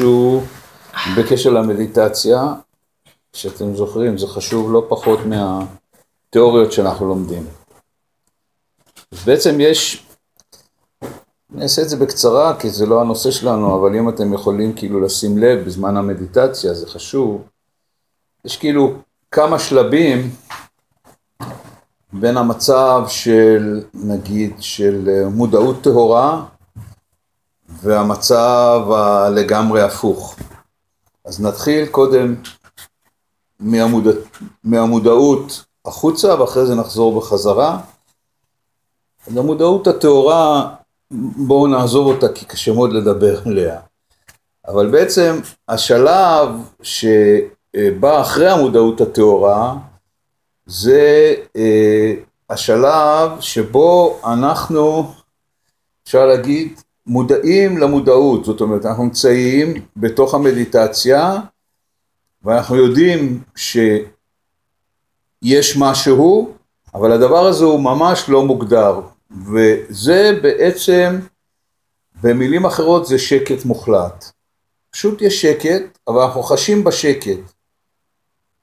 משהו בקשר למדיטציה, שאתם זוכרים, זה חשוב לא פחות מהתיאוריות שאנחנו לומדים. אז בעצם יש, אני אעשה את זה בקצרה כי זה לא הנושא שלנו, אבל אם אתם יכולים כאילו לשים לב בזמן המדיטציה, זה חשוב. יש כאילו כמה שלבים בין המצב של, נגיד, של מודעות טהורה והמצב הלגמרי הפוך. אז נתחיל קודם מהמוד... מהמודעות החוצה ואחרי זה נחזור בחזרה. אז המודעות הטהורה, בואו נעזוב אותה כי קשה מאוד לדבר עליה. אבל בעצם השלב שבא אחרי המודעות הטהורה זה אה, השלב שבו אנחנו, אפשר להגיד, מודעים למודעות, זאת אומרת אנחנו נמצאים בתוך המדיטציה ואנחנו יודעים שיש משהו, אבל הדבר הזה הוא ממש לא מוגדר, וזה בעצם, במילים אחרות זה שקט מוחלט. פשוט יש שקט, אבל אנחנו חשים בשקט,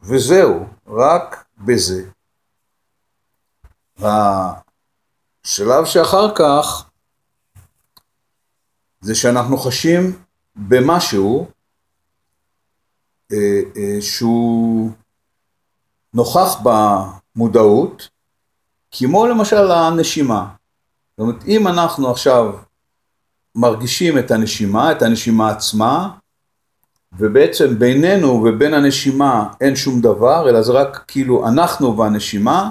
וזהו, רק בזה. השלב שאחר כך זה שאנחנו חשים במשהו אה, אה, שהוא נוכח במודעות, כמו למשל הנשימה. זאת אומרת, אם אנחנו עכשיו מרגישים את הנשימה, את הנשימה עצמה, ובעצם בינינו ובין הנשימה אין שום דבר, אלא זה רק כאילו אנחנו והנשימה,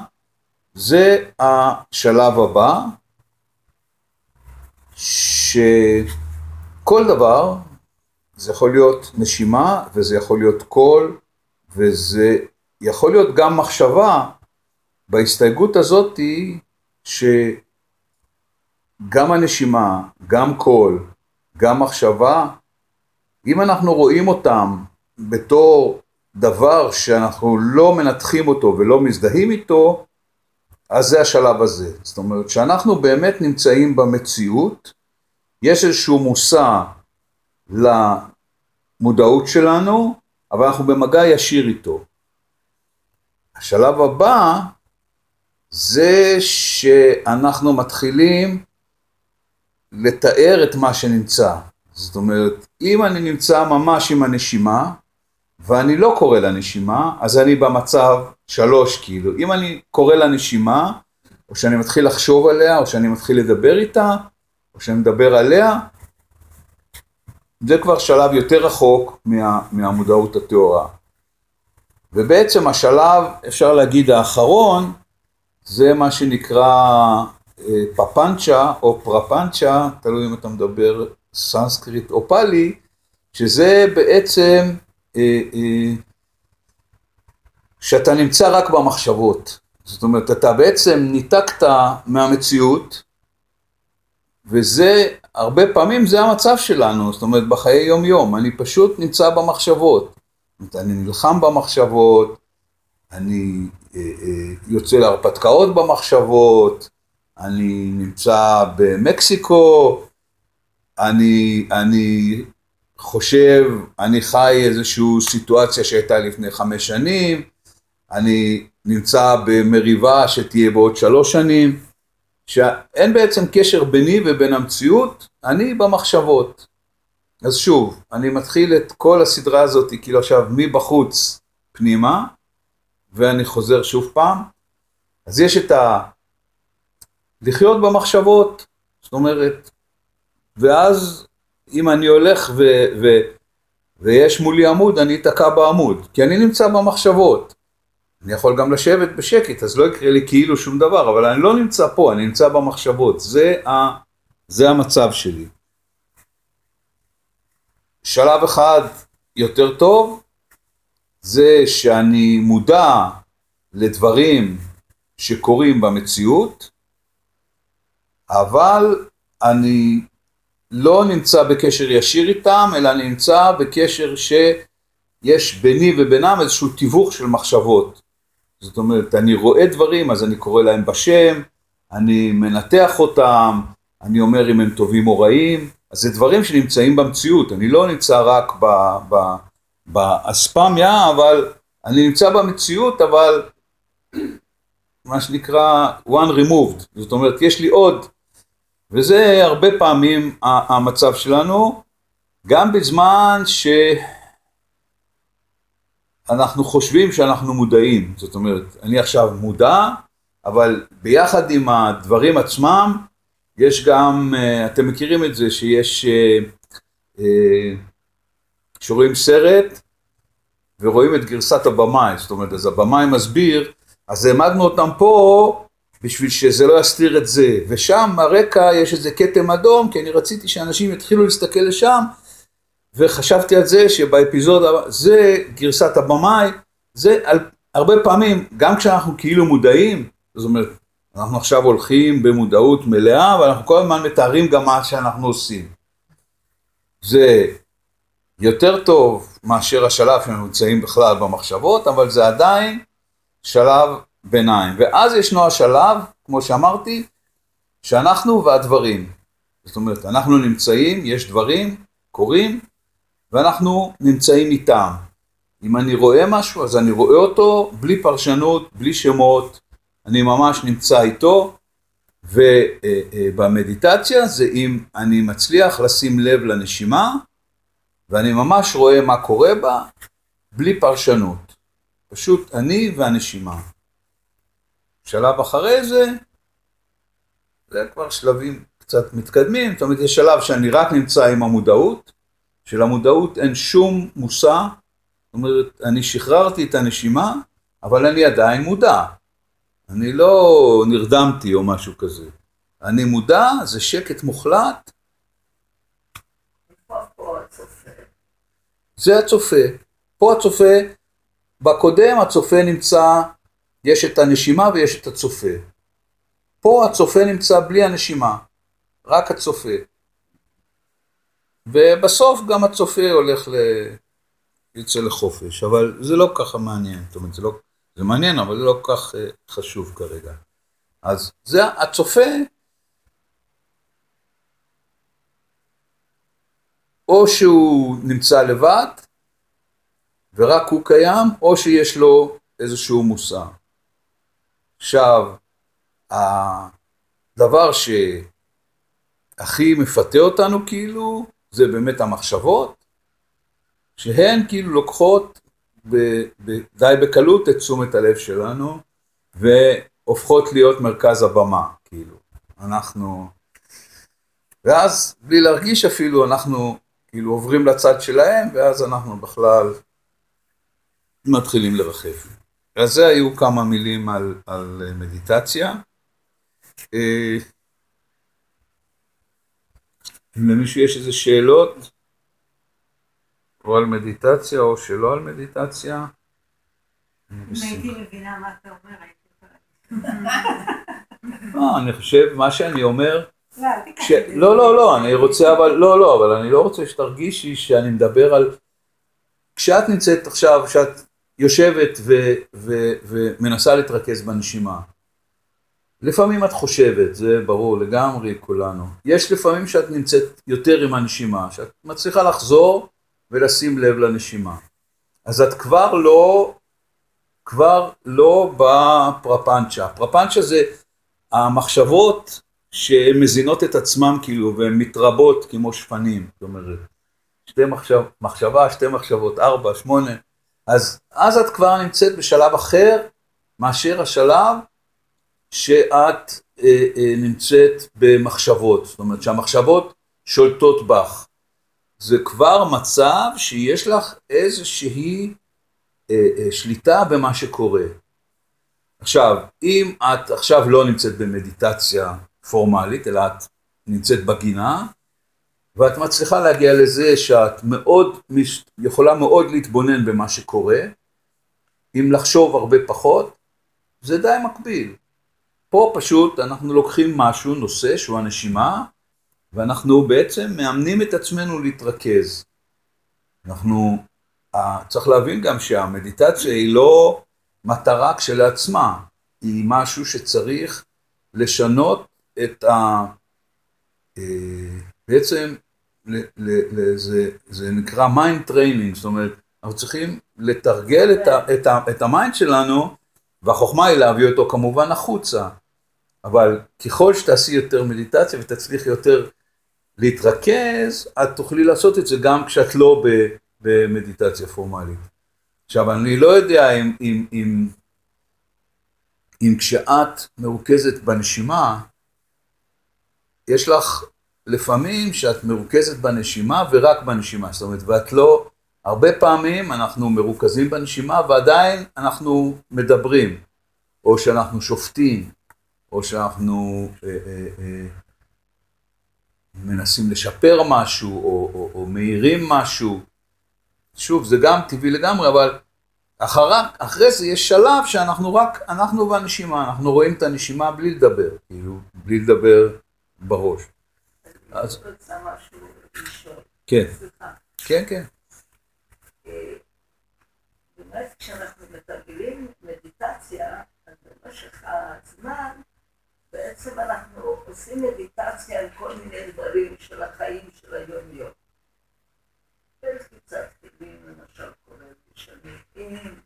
זה השלב הבא, שכל דבר, זה יכול להיות נשימה, וזה יכול להיות קול, וזה יכול להיות גם מחשבה, בהסתייגות הזאת שגם הנשימה, גם קול, גם מחשבה, אם אנחנו רואים אותם בתור דבר שאנחנו לא מנתחים אותו ולא מזדהים איתו, אז זה השלב הזה. זאת אומרת שאנחנו באמת נמצאים במציאות, יש איזשהו מושא למודעות שלנו, אבל אנחנו במגע ישיר איתו. השלב הבא זה שאנחנו מתחילים לתאר את מה שנמצא. זאת אומרת, אם אני נמצא ממש עם הנשימה, ואני לא קורא לנשימה, אז אני במצב שלוש כאילו. אם אני קורא לנשימה, או שאני מתחיל לחשוב עליה, או שאני מתחיל לדבר איתה, או שאני מדבר עליה, זה כבר שלב יותר רחוק מה, מהמודעות הטהורה. ובעצם השלב, אפשר להגיד האחרון, זה מה שנקרא אה, פפנצ'ה או פרפנצ'ה, תלוי אם אתה מדבר סנסקריט או פאלי, שזה בעצם שאתה נמצא רק במחשבות. זאת אומרת, אתה בעצם ניתקת מהמציאות, וזה, הרבה פעמים זה המצב שלנו, זאת אומרת, בחיי יום יום, אני פשוט נמצא במחשבות. זאת אומרת, אני נלחם במחשבות, אני אה, אה, יוצא להרפתקאות במחשבות, אני נמצא במקסיקו, אני, אני חושב, אני חי איזושהי סיטואציה שהייתה לפני חמש שנים, אני נמצא במריבה שתהיה בעוד שלוש שנים, שאין בעצם קשר ביני ובין המציאות, אני במחשבות. אז שוב, אני מתחיל את כל הסדרה הזאת כאילו עכשיו מבחוץ פנימה, ואני חוזר שוב פעם. אז יש את ה... לחיות במחשבות, זאת אומרת, ואז אם אני הולך ו... ו... ויש מולי עמוד, אני אתקע בעמוד, כי אני נמצא במחשבות. אני יכול גם לשבת בשקט, אז לא יקרה לי כאילו שום דבר, אבל אני לא נמצא פה, אני נמצא במחשבות, זה, ה... זה המצב שלי. שלב אחד יותר טוב, זה שאני מודע לדברים שקורים במציאות, אבל אני לא נמצא בקשר ישיר איתם, אלא נמצא בקשר שיש ביני ובינם איזשהו תיווך של מחשבות. זאת אומרת, אני רואה דברים, אז אני קורא להם בשם, אני מנתח אותם, אני אומר אם הם טובים או רעים, אז זה דברים שנמצאים במציאות, אני לא נמצא רק באספמיה, אבל אני נמצא במציאות, אבל מה שנקרא one removed, זאת אומרת יש לי עוד, וזה הרבה פעמים המצב שלנו, גם בזמן שאנחנו חושבים שאנחנו מודעים, זאת אומרת אני עכשיו מודע, אבל ביחד עם הדברים עצמם יש גם, אה, אתם מכירים את זה שיש, אה, אה, שרואים סרט ורואים את גרסת הבמאי, זאת אומרת אז הבמאי מסביר, אז העמדנו אותם פה בשביל שזה לא יסתיר את זה, ושם הרקע יש איזה כתם אדום, כי אני רציתי שאנשים יתחילו להסתכל לשם, וחשבתי על זה שבאפיזודה, זה גרסת הבמאי, זה על, הרבה פעמים, גם כשאנחנו כאילו מודעים, זאת אומרת, אנחנו עכשיו הולכים במודעות מלאה, ואנחנו כל הזמן מתארים גם מה שאנחנו עושים. זה יותר טוב מאשר השלב שאנחנו נמצאים בכלל במחשבות, אבל זה עדיין שלב ביניים. ואז ישנו השלב, כמו שאמרתי, שאנחנו והדברים. זאת אומרת, אנחנו נמצאים, יש דברים, קורים, ואנחנו נמצאים איתם. אם אני רואה משהו, אז אני רואה אותו בלי פרשנות, בלי שמות, אני ממש נמצא איתו, ובמדיטציה זה אם אני מצליח לשים לב לנשימה, ואני ממש רואה מה קורה בה, בלי פרשנות. פשוט אני והנשימה. שלב אחרי זה, זה כבר שלבים קצת מתקדמים, זאת אומרת יש שלב שאני רק נמצא עם המודעות, שלמודעות אין שום מושא, זאת אומרת אני שחררתי את הנשימה, אבל אני עדיין מודע. אני לא נרדמתי או משהו כזה. אני מודע, זה שקט מוחלט. זה הצופה. פה הצופה, בקודם הצופה נמצא, יש את הנשימה ויש את הצופה. פה הצופה נמצא בלי הנשימה, רק הצופה. ובסוף גם הצופה הולך ל... יצא לחופש, אבל זה לא ככה מעניין, זאת אומרת זה לא זה מעניין, אבל זה לא כך אה, חשוב כרגע. אז זה הצופה, או שהוא נמצא לבד, ורק הוא קיים, או שיש לו איזשהו מושא. עכשיו, הדבר שהכי מפתה אותנו כאילו, זה באמת המחשבות, שהן כאילו לוקחות די בקלות את תשומת הלב שלנו, והופכות להיות מרכז הבמה, כאילו. אנחנו... ואז, בלי להרגיש אפילו, אנחנו כאילו עוברים לצד שלהם, ואז אנחנו בכלל מתחילים לרחב. אז זה היו כמה מילים על, על מדיטציה. אה, אם למישהו יש איזה שאלות, או על מדיטציה או שלא על מדיטציה. אם הייתי מבינה מה אתה אומר, הייתי אני חושב, מה שאני אומר, לא, לא, לא, לא, אני רוצה, אבל, לא, לא, אבל אני לא רוצה שתרגישי שאני מדבר על, כשאת נמצאת עכשיו, כשאת יושבת ומנסה להתרכז בנשימה, לפעמים את חושבת, זה ברור לגמרי כולנו, יש לפעמים שאת נמצאת יותר עם הנשימה, שאת מצליחה לחזור ולשים לב לנשימה. אז את כבר לא, כבר לא בפרפנצ'ה. פרפנצ'ה זה המחשבות שהן מזינות את עצמן כאילו והן מתרבות כמו שפנים, זאת אומרת, שתי מחשב, מחשבה, שתי מחשבות, ארבע, שמונה, אז אז את כבר נמצאת בשלב אחר מאשר השלב שאת אה, אה, נמצאת במחשבות, זאת אומרת שהמחשבות שולטות בך. זה כבר מצב שיש לך איזושהי אה, אה, שליטה במה שקורה. עכשיו, אם את עכשיו לא נמצאת במדיטציה פורמלית, אלא את נמצאת בגינה, ואת מצליחה להגיע לזה שאת מאוד, יכולה מאוד להתבונן במה שקורה, אם לחשוב הרבה פחות, זה די מקביל. פה פשוט אנחנו לוקחים משהו, נושא שהוא הנשימה, ואנחנו בעצם מאמנים את עצמנו להתרכז. אנחנו, צריך להבין גם שהמדיטציה היא לא מטרה כשלעצמה, היא משהו שצריך לשנות את ה... אה, בעצם זה, נקרא mind training, זאת אומרת, אנחנו צריכים לתרגל את, את, את ה mind שלנו, והחוכמה היא להביא אותו כמובן החוצה. אבל ככל שתעשי יותר מדיטציה ותצליחי יותר להתרכז, את תוכלי לעשות את זה גם כשאת לא במדיטציה פורמלית. עכשיו, אני לא יודע אם, אם, אם, אם כשאת מרוכזת בנשימה, יש לך לפעמים שאת מרוכזת בנשימה ורק בנשימה, זאת אומרת, ואת לא, הרבה פעמים אנחנו מרוכזים בנשימה ועדיין אנחנו מדברים, או שאנחנו שופטים, או שאנחנו אה, אה, אה, מנסים לשפר משהו, או, או, או מאירים משהו. שוב, זה גם טבעי לגמרי, אבל אחר, אחרי זה יש שלב שאנחנו רק, אנחנו והנשימה, אנחנו רואים את הנשימה בלי לדבר, כאילו, בלי לדבר בראש. אז... כן. כן, כן. אה, באמת, כשאנחנו מתרגלים מדיטציה, אז במשך הזמן, בעצם אנחנו עושים מדיטציה על כל מיני דברים של החיים של היום-יום. קצת כלים, למשל, כולל בשנים,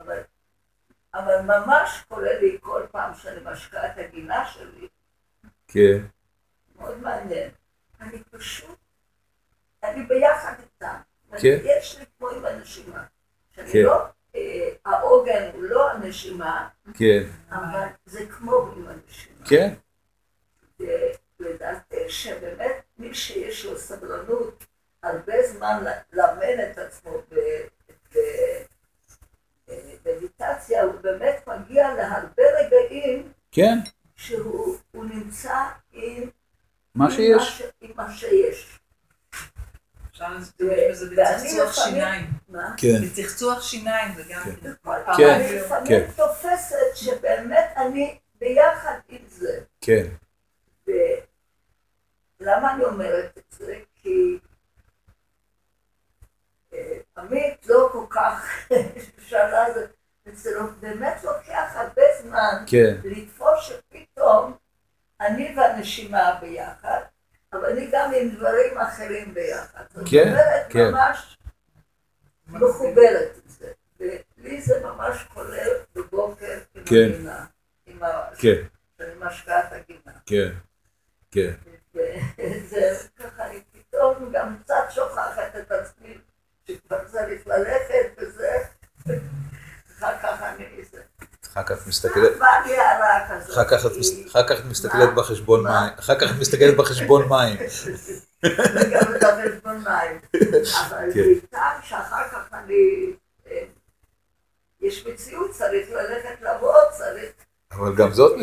אבל, אבל ממש כולל לי כל פעם שאני משקה את הגינה שלי. כן. מאוד מעניין. אני פשוט, אני ביחד איתם. כן. יש לי כמו עם הנשימה. שאני כן. לא, אה, העוגן הוא לא הנשימה, כן. אבל זה כמו עם הנשימה. כן. ולדעתי שבאמת מי שיש לו סבלנות הרבה זמן לאמן את עצמו במדיטציה, הוא באמת מגיע להרבה רגעים כן. שהוא הוא נמצא עם מה עם שיש. ש- עם מה שיש. אפשר להשתמש ו- בזה ואני בצחצוח לפעמים- שיניים. מה? כן. בצחצוח שיניים זה גם כן. פעמיים אני ביום. לפעמים כן. תופסת שבאמת אני ביחד עם זה. כן. ולמה אני אומרת את זה? כי אה, עמית לא כל כך שאלה זה, זה לא- באמת לוקח הרבה זמן כן. לתפוס שפתאום אני והנשימה ביחד, אבל אני גם עם דברים אחרים ביחד. זאת כן, אומרת, כן. ממש מחוברת את זה. ולי זה ממש כולל כן. הגינה. עם. כן. את הגינה. כן. כן. וזה ככה, אני פתאום גם קצת שוכחת את עצמי, שכבר צריך ללכת וזה, אחר כך אני זה. אחר כך את מסתכלת. אחר כך את בחשבון? מים, אחר כך את מסתכלת בחשבון מים. וגם את החשבון מים. אבל כן. בעיקר שאחר כך אני, אה, יש מציאות, צריך ללכת לעבוד, צריך... אבל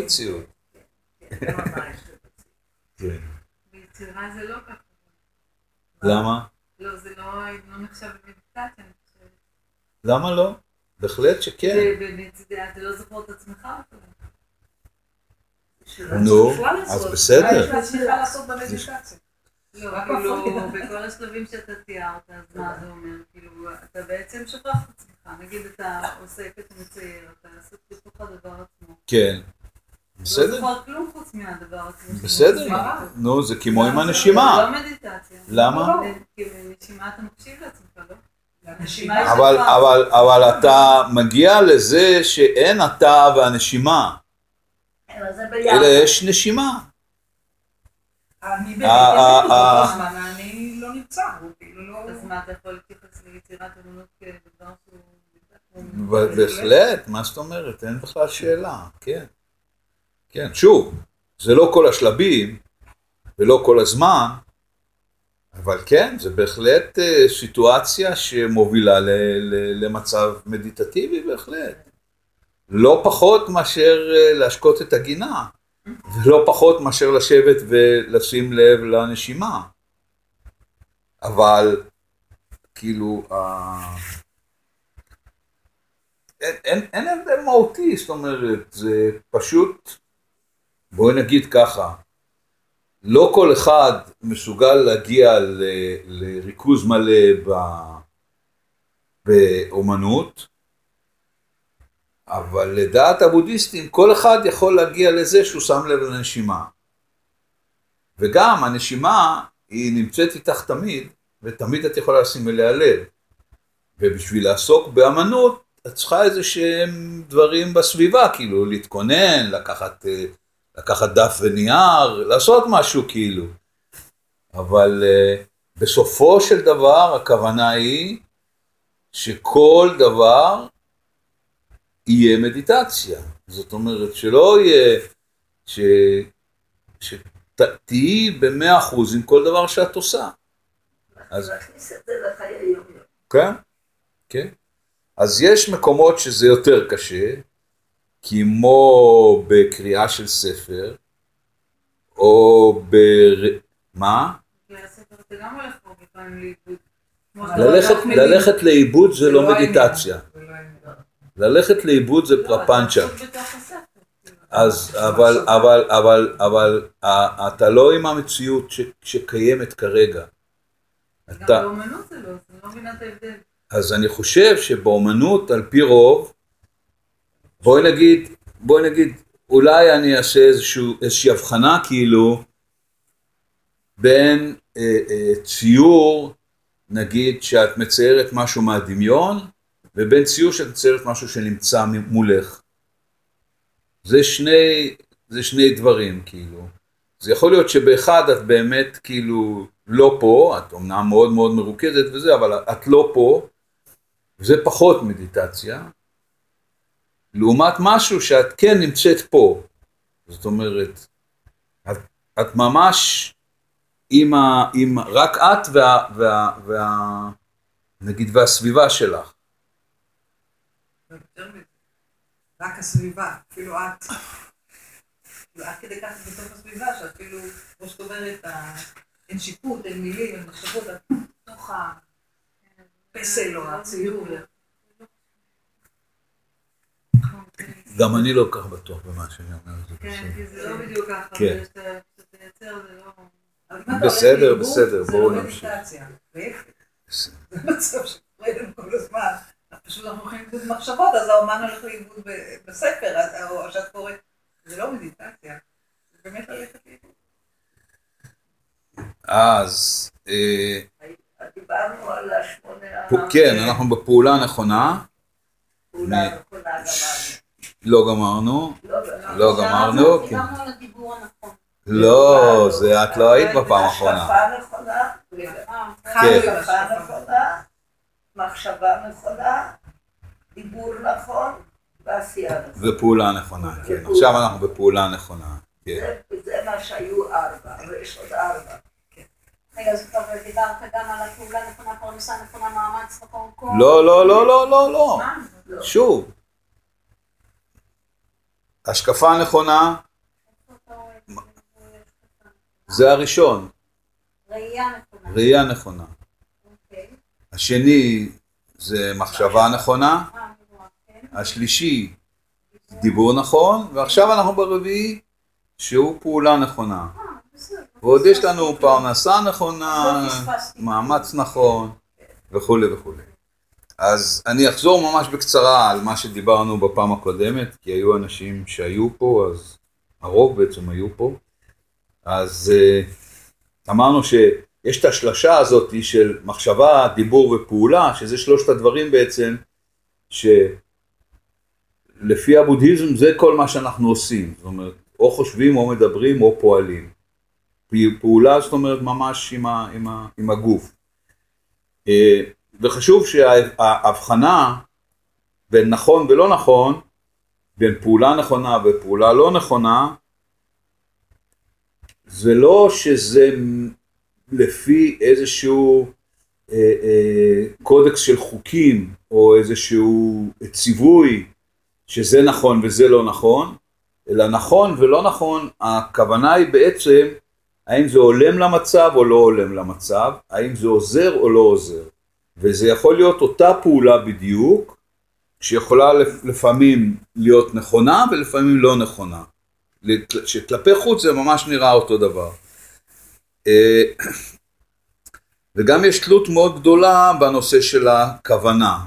גם זאת מציאות. כן. ביצירה זה לא ככה. למה? לא, זה לא לא נחשב במדיטציה, אני חושבת. למה לא? בהחלט שכן. באמת, אתה לא זוכר את עצמך. נו, אז. בסדר. מה יש לעצמך לעשות במדיטציה? לא, כאילו. בכל השלבים שאתה תיארת, אז מה זה אומר? כאילו, אתה בעצם שוכח את עצמך. נגיד אתה עוסק, אתה מצייר, אתה עסוק בתוך הדבר עצמו. כן. לא בסדר. זוכר כלום חוץ מהדבר עצמו. בסדר. נו, זה כמו עם זה הנשימה. לא מדיטציה. למה? זה- נשימה אתה מקשיב לעצמך, לא? יש אבל, לך. אבל, אבל אתה מגיע לזה שאין אתה והנשימה, אלא זה יש נשימה. אני באמת. באותו זמן אני לא נמצא, הוא כאילו לא... אז מה, אתה יכול להתייחס ליצירת אמנות כדבר שהוא... ב- בהחלט, מה זאת אומרת? אין בכלל שאלה, כן. כן, שוב, זה לא כל השלבים ולא כל הזמן, אבל כן, זה בהחלט אה, סיטואציה שמובילה למצב מדיטטיבי בהחלט. לא פחות מאשר אה, להשקות את הגינה, ולא פחות מאשר לשבת ולשים לב לנשימה. אבל, כאילו, ה- אין, אין, אין הבדל מהותי, זאת אומרת, זה פשוט, בואי נגיד ככה, לא כל אחד מסוגל להגיע ל, לריכוז מלא ב, באומנות, אבל לדעת הבודהיסטים, כל אחד יכול להגיע לזה שהוא שם לב לנשימה. וגם הנשימה היא נמצאת איתך תמיד, ותמיד את יכולה לשים אליה לב. ובשביל לעסוק באמנות, את צריכה איזה שהם דברים בסביבה, כאילו להתכונן, לקחת, אה, לקחת דף ונייר, לעשות משהו כאילו. אבל uh, בסופו של דבר הכוונה היא שכל דבר יהיה מדיטציה. זאת אומרת שלא יהיה, ש... שתהיי במאה אחוז עם כל דבר שאת עושה. אז- להכניס את זה לחיי יום-יום. כן, כן. אז יש מקומות שזה יותר קשה, כמו בקריאה של ספר, או ב... מה? ללכת, לאיבוד זה לא. מדיטציה. ללכת לאיבוד זה פרפנצ'ה. אז אבל, אבל, אבל, אבל, אתה לא עם המציאות שקיימת כרגע. גם באומנות זה לא, אני לא מבינה את ההבדל. אז אני חושב שבאומנות, על פי רוב, בואי נגיד, בואי נגיד, אולי אני אעשה איזשהו, איזושהי הבחנה כאילו בין אה, אה, ציור, נגיד שאת מציירת משהו מהדמיון, ובין ציור שאת מציירת משהו שנמצא מולך. זה שני, זה שני דברים כאילו. זה יכול להיות שבאחד את באמת כאילו לא פה, את אומנם מאוד מאוד מרוכזת וזה, אבל את לא פה, זה פחות מדיטציה, לעומת משהו שאת כן נמצאת פה. זאת אומרת, את, את ממש עם ה... עם רק את וה... וה, וה נגיד והסביבה שלך. רק הסביבה, אפילו את. כאילו, עד כדי כך בתוך הסביבה, שאפילו, כמו שאת אומרת, אין שיפוט, אין מילים, אין מחשבות, את בתוך הפסל או הציור. גם אני לא כל כך בטוח במה שאני אומר. זה כן. כי זה לא בדיוק ככה. כן. לא... בסדר, הולך בסדר, זה בואו לא נמשיך. זה מצב שקורה לנו כל הזמן. פשוט אנחנו הולכים לאיבוד מחשבות, אז האומן הולך לאיבוד בספר, או שאת קוראת. זה לא מדיטציה. זה באמת ללכת לאיבוד. אז, אה, דיברנו על השמונה... כן, אנחנו בפעולה נכונה, פעולה נכונה גמרנו. לא גמרנו, לא גמרנו. לא גמרנו, כן. דיברנו על הדיבור הנכון. לא, זה את לא היית בפעם האחרונה. השקפה נכונה, כן. השקפה נכונה, מחשבה נכונה, דיבור נכון ועשייה נכונה. ופעולה נכונה, כן. עכשיו אנחנו בפעולה נכונה, כן. זה- מה שהיו ארבע, ויש עוד ארבע. רגע, אז כבר דיברת גם על הפעולה נכונה, פרנסה נכונה, מאמץ נכון, כל... לא, לא, לא, לא, לא, לא. לא. שוב, השקפה נכונה זה? הראשון, ראייה נכונה. ראייה נכונה. אוקיי. השני זה מחשבה נכונה, כן. השלישי דיבור נכון, ועכשיו אנחנו ברביעי שהוא פעולה נכונה. אה. ועוד יש לנו פרנסה נכונה, לא. מאמץ נכון וכולי וכולי. אז אני אחזור ממש בקצרה על מה שדיברנו בפעם הקודמת, כי היו אנשים שהיו פה, אז הרוב בעצם היו פה. אז אה, אמרנו שיש את השלשה הזאת של מחשבה, דיבור ופעולה, שזה שלושת הדברים בעצם, שלפי הבודהיזם זה כל מה שאנחנו עושים. זאת אומרת, או חושבים או מדברים או פועלים. פעולה זאת אומרת ממש עם, ה, עם, ה, עם הגוף. וחשוב שההבחנה בין נכון ולא נכון, בין פעולה נכונה ופעולה לא נכונה, זה לא שזה לפי איזשהו אה, אה, קודקס של חוקים או איזשהו ציווי שזה נכון וזה לא נכון, אלא נכון ולא נכון, הכוונה היא בעצם האם זה הולם למצב או לא הולם למצב, האם זה עוזר או לא עוזר. וזה יכול להיות אותה פעולה בדיוק, שיכולה לפעמים להיות נכונה ולפעמים לא נכונה. שכלפי חוץ זה ממש נראה אותו דבר. אה, וגם יש תלות מאוד גדולה בנושא של הכוונה.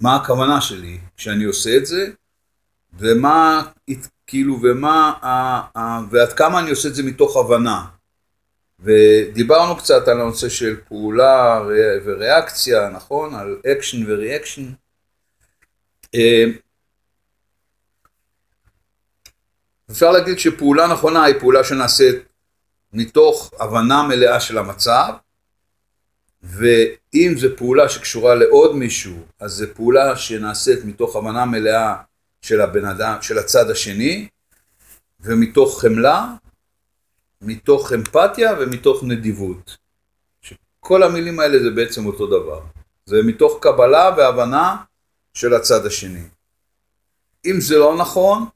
מה הכוונה שלי כשאני עושה את זה, ומה, כאילו, ומה, ועד כמה אני עושה את זה מתוך הבנה. ודיברנו קצת על הנושא של פעולה וריאקציה, נכון? על action ו reaction. אה, אפשר להגיד שפעולה נכונה היא פעולה שנעשית מתוך הבנה מלאה של המצב, ואם זו פעולה שקשורה לעוד מישהו, אז זו פעולה שנעשית מתוך הבנה מלאה של הבן אדם, של הצד השני, ומתוך חמלה, מתוך אמפתיה ומתוך נדיבות. שכל המילים האלה זה בעצם אותו דבר. זה מתוך קבלה והבנה של הצד השני. אם זה לא נכון,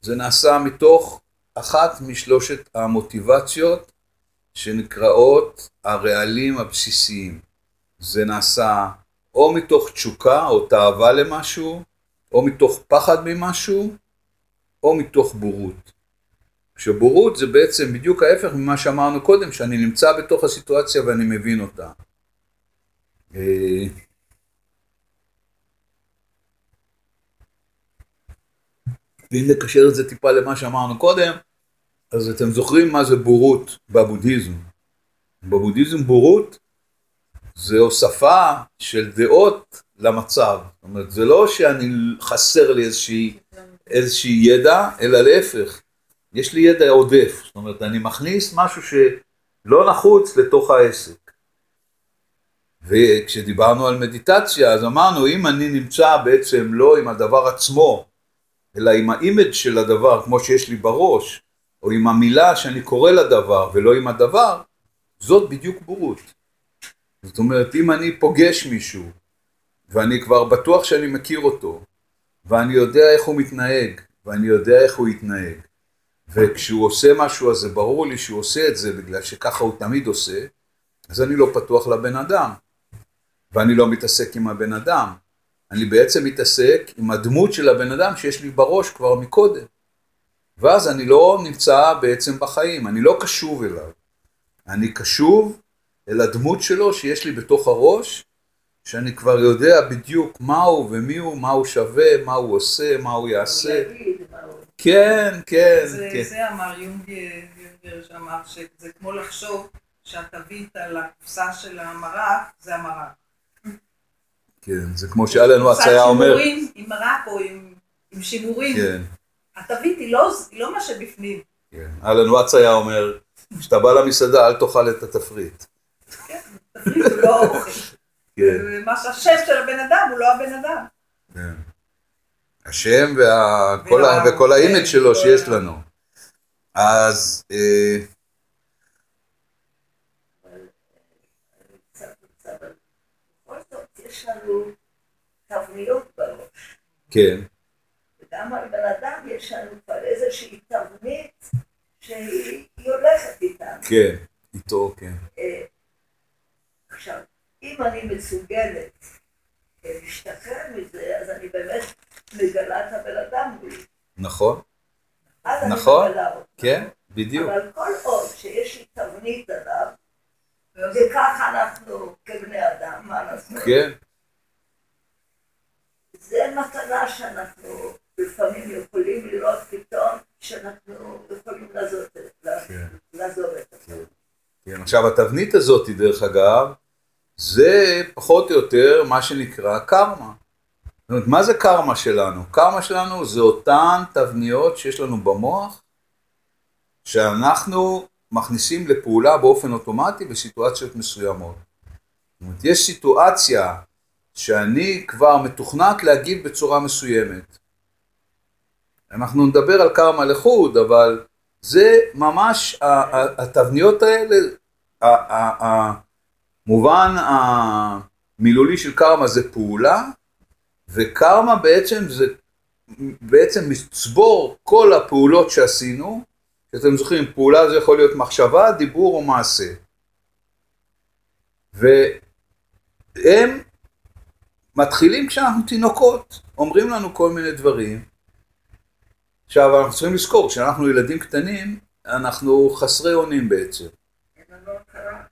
זה נעשה מתוך אחת משלושת המוטיבציות שנקראות הרעלים הבסיסיים. זה נעשה או מתוך תשוקה או תאווה למשהו, או מתוך פחד ממשהו, או מתוך בורות. כשבורות זה בעצם בדיוק ההפך ממה שאמרנו קודם, שאני נמצא בתוך הסיטואציה ואני מבין אותה. אה, ואם נקשר את זה טיפה למה שאמרנו קודם, אז אתם זוכרים מה זה בורות בבודהיזם. בבודהיזם בורות זה הוספה של דעות למצב. זאת אומרת, זה לא שאני חסר לי איזושהי, איזושהי ידע, אלא להפך. יש לי ידע עודף. זאת אומרת, אני מכניס משהו שלא נחוץ לתוך העסק. וכשדיברנו על מדיטציה, אז אמרנו, אם אני נמצא בעצם לא עם הדבר עצמו, אלא עם האימג' של הדבר, כמו שיש לי בראש, או עם המילה שאני קורא לדבר, ולא עם הדבר, זאת בדיוק בורות. זאת אומרת, אם אני פוגש מישהו, ואני כבר בטוח שאני מכיר אותו, ואני יודע איך הוא מתנהג, ואני יודע איך הוא יתנהג, וכשהוא עושה משהו אז זה ברור לי שהוא עושה את זה בגלל שככה הוא תמיד עושה, אז אני לא פתוח לבן אדם, ואני לא מתעסק עם הבן אדם. אני בעצם מתעסק עם הדמות של הבן אדם שיש לי בראש כבר מקודם. ואז אני לא נמצא בעצם בחיים, אני לא קשוב אליו. אני קשוב אל הדמות שלו שיש לי בתוך הראש, שאני כבר יודע בדיוק מה הוא ומי הוא, מה הוא שווה, מה הוא עושה, מה הוא יעשה. כן, כן, זה, כן. זה אמר יונג, יונגר שאמר שזה כמו לחשוב שהתווית על הקופסה של המרק זה המרק. כן, זה כמו שאלן וואטס קופסת היה אומר. שימורים עם מרק או עם, עם שימורים. כן, התווית היא לא, לא מה שבפנים. כן. אלן וואטס היה אומר, כשאתה בא למסעדה אל תאכל את התפריט. תווית הוא לא אוכל. כן, מה שהשם של הבן אדם הוא לא הבן אדם. כן. השם וכל וה- וכל האימג' כן, שלו כל שיש ה- לנו. אז אה. כן, וגם על בן אדם יש לנו כבר איזושהי תבנית שהיא היא הולכת איתנו. כן, איתו, כן. אה, עכשיו, אם אני מסוגלת אה, להשתחרר מזה, אז אני באמת מגלה את הבן אדם. נכון, נכון. כן, בדיוק. אבל כל עוד שיש לי תבנית עליו, וככה אנחנו כבני אדם, מה לעשות? כן, זה מתנה שאנחנו לפעמים יכולים לראות פתאום שאנחנו יכולים לעזור כן. את זה. כן. עכשיו התבנית הזאת, דרך אגב, זה פחות או יותר מה שנקרא קרמה. זאת אומרת, מה זה קרמה שלנו? קרמה שלנו זה אותן תבניות שיש לנו במוח, שאנחנו מכניסים לפעולה באופן אוטומטי בסיטואציות מסוימות. זאת אומרת, יש סיטואציה שאני כבר מתוכנת להגיב בצורה מסוימת. אנחנו נדבר על קרמה לחוד, אבל זה ממש, התבניות האלה, המובן המילולי של קרמה זה פעולה, וקרמה בעצם זה בעצם מצבור כל הפעולות שעשינו, שאתם זוכרים, פעולה זה יכול להיות מחשבה, דיבור או מעשה. והם מתחילים כשאנחנו תינוקות, אומרים לנו כל מיני דברים. עכשיו, אנחנו צריכים לזכור, כשאנחנו ילדים קטנים, אנחנו חסרי אונים בעצם. אין לנו הכרה.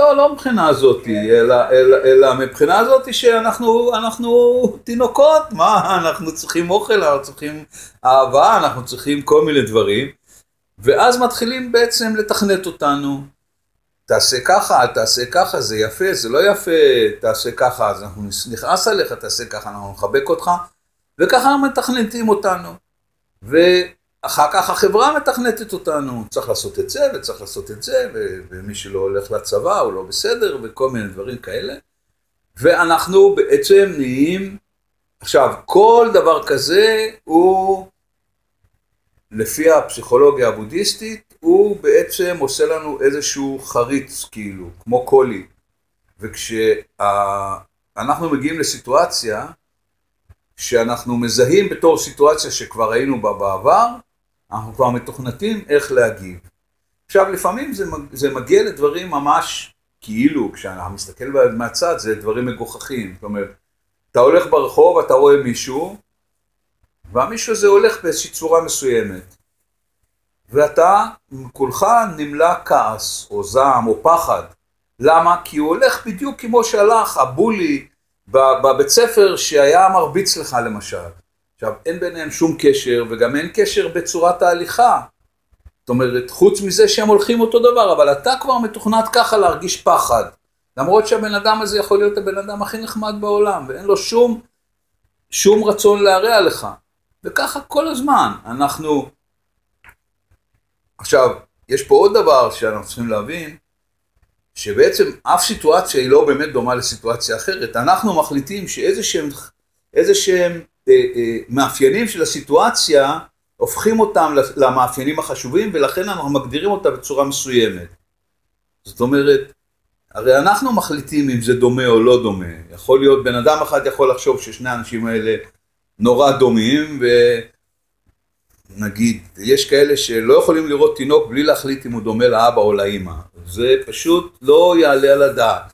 לא, לא מבחינה הזאת, אלא, אלא, אלא מבחינה הזאת שאנחנו אנחנו תינוקות, מה, אנחנו צריכים אוכל, אנחנו צריכים אהבה, אנחנו צריכים כל מיני דברים, ואז מתחילים בעצם לתכנת אותנו. תעשה ככה, אל תעשה ככה, זה יפה, זה לא יפה, תעשה ככה, אז אנחנו נכעס עליך, תעשה ככה, אנחנו נחבק אותך, וככה מתכנתים אותנו. ואחר כך החברה מתכנתת אותנו, צריך לעשות את זה וצריך לעשות את זה, ומי שלא הולך לצבא הוא לא בסדר, וכל מיני דברים כאלה. ואנחנו בעצם נהיים, עכשיו, כל דבר כזה הוא, לפי הפסיכולוגיה הבודהיסטית, הוא בעצם עושה לנו איזשהו חריץ, כאילו, כמו קולי. וכשאנחנו מגיעים לסיטואציה שאנחנו מזהים בתור סיטואציה שכבר היינו בה בעבר, אנחנו כבר מתוכנתים איך להגיב. עכשיו, לפעמים זה, זה מגיע לדברים ממש כאילו, כשאנחנו מסתכל מהצד, זה דברים מגוחכים. זאת אומרת, אתה הולך ברחוב, אתה רואה מישהו, והמישהו הזה הולך באיזושהי צורה מסוימת. ואתה כולך נמלא כעס, או זעם, או פחד. למה? כי הוא הולך בדיוק כמו שהלך הבולי בבית ספר שהיה מרביץ לך למשל. עכשיו, אין ביניהם שום קשר, וגם אין קשר בצורת ההליכה. זאת אומרת, חוץ מזה שהם הולכים אותו דבר, אבל אתה כבר מתוכנת ככה להרגיש פחד. למרות שהבן אדם הזה יכול להיות הבן אדם הכי נחמד בעולם, ואין לו שום, שום רצון להרע לך. וככה כל הזמן, אנחנו... עכשיו, יש פה עוד דבר שאנחנו צריכים להבין, שבעצם אף סיטואציה היא לא באמת דומה לסיטואציה אחרת. אנחנו מחליטים שאיזה שהם, אה, אה, מאפיינים של הסיטואציה, הופכים אותם למאפיינים החשובים, ולכן אנחנו מגדירים אותה בצורה מסוימת. זאת אומרת, הרי אנחנו מחליטים אם זה דומה או לא דומה. יכול להיות, בן אדם אחד יכול לחשוב ששני האנשים האלה נורא דומים, ונגיד, יש כאלה שלא יכולים לראות תינוק בלי להחליט אם הוא דומה לאבא או לאימא. זה פשוט לא יעלה על הדעת.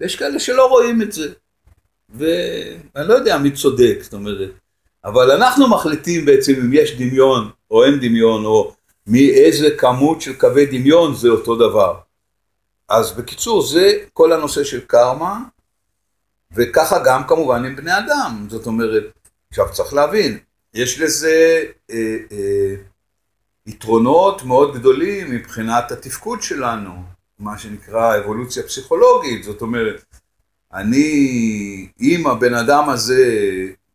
ויש כאלה שלא רואים את זה. ואני לא יודע מי צודק, זאת אומרת. אבל אנחנו מחליטים בעצם אם יש דמיון או אין דמיון, או מאיזה כמות של קווי דמיון זה אותו דבר. אז בקיצור, זה כל הנושא של קרמה, וככה גם כמובן עם בני אדם. זאת אומרת, עכשיו צריך להבין, יש לזה אה, אה, יתרונות מאוד גדולים מבחינת התפקוד שלנו, מה שנקרא אבולוציה פסיכולוגית, זאת אומרת, אני, אם הבן אדם הזה,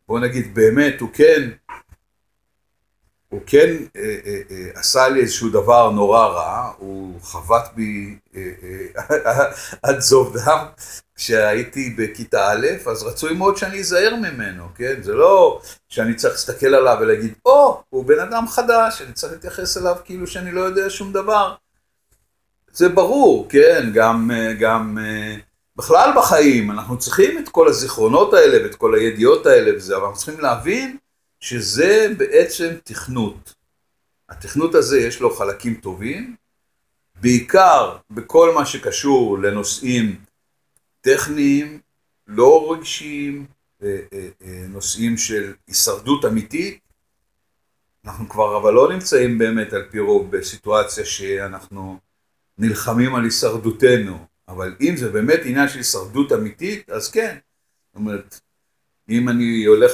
בוא נגיד באמת, הוא כן, הוא כן אה, אה, אה, עשה לי איזשהו דבר נורא רע, הוא חבט בי אה, אה, עד זוב דם כשהייתי בכיתה א', אז רצוי מאוד שאני אזהר ממנו, כן? זה לא שאני צריך להסתכל עליו ולהגיד, או, oh, הוא בן אדם חדש, אני צריך להתייחס אליו כאילו שאני לא יודע שום דבר. זה ברור, כן, גם, גם בכלל בחיים, אנחנו צריכים את כל הזיכרונות האלה ואת כל הידיעות האלה וזה, אבל אנחנו צריכים להבין שזה בעצם תכנות. התכנות הזה יש לו חלקים טובים, בעיקר בכל מה שקשור לנושאים טכניים, לא רגשיים, אה, אה, אה, נושאים של הישרדות אמיתית. אנחנו כבר אבל לא נמצאים באמת על פי רוב בסיטואציה שאנחנו נלחמים על הישרדותנו, אבל אם זה באמת עניין של הישרדות אמיתית, אז כן. זאת אומרת, אם אני הולך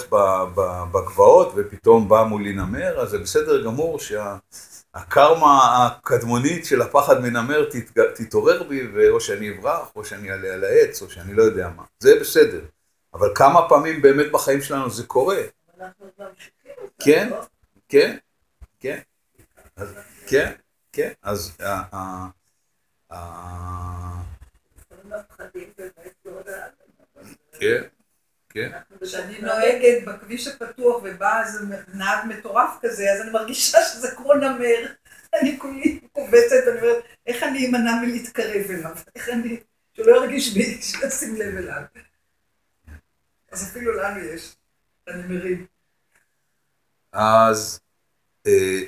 בגבעות ופתאום בא מולי נמר, אז זה בסדר גמור שהקרמה הקדמונית של הפחד מנמר תתעורר בי, ואו שאני אברח, או שאני אעלה על העץ, או שאני לא יודע מה. זה בסדר. אבל כמה פעמים באמת בחיים שלנו זה קורה? כן, כן, כן. כן, כן. אז כן. כן. כשאני נוהגת בכביש הפתוח ובא איזה נהג מטורף כזה, אז אני מרגישה שזה כמו נמר. אני כולי קובצת ואני אומרת, איך אני אמנע מלהתקרב אליו? איך אני, שלא ירגיש בי, שלשים לב אליו. אז אפילו לנו יש, הנמרים. אז, אה,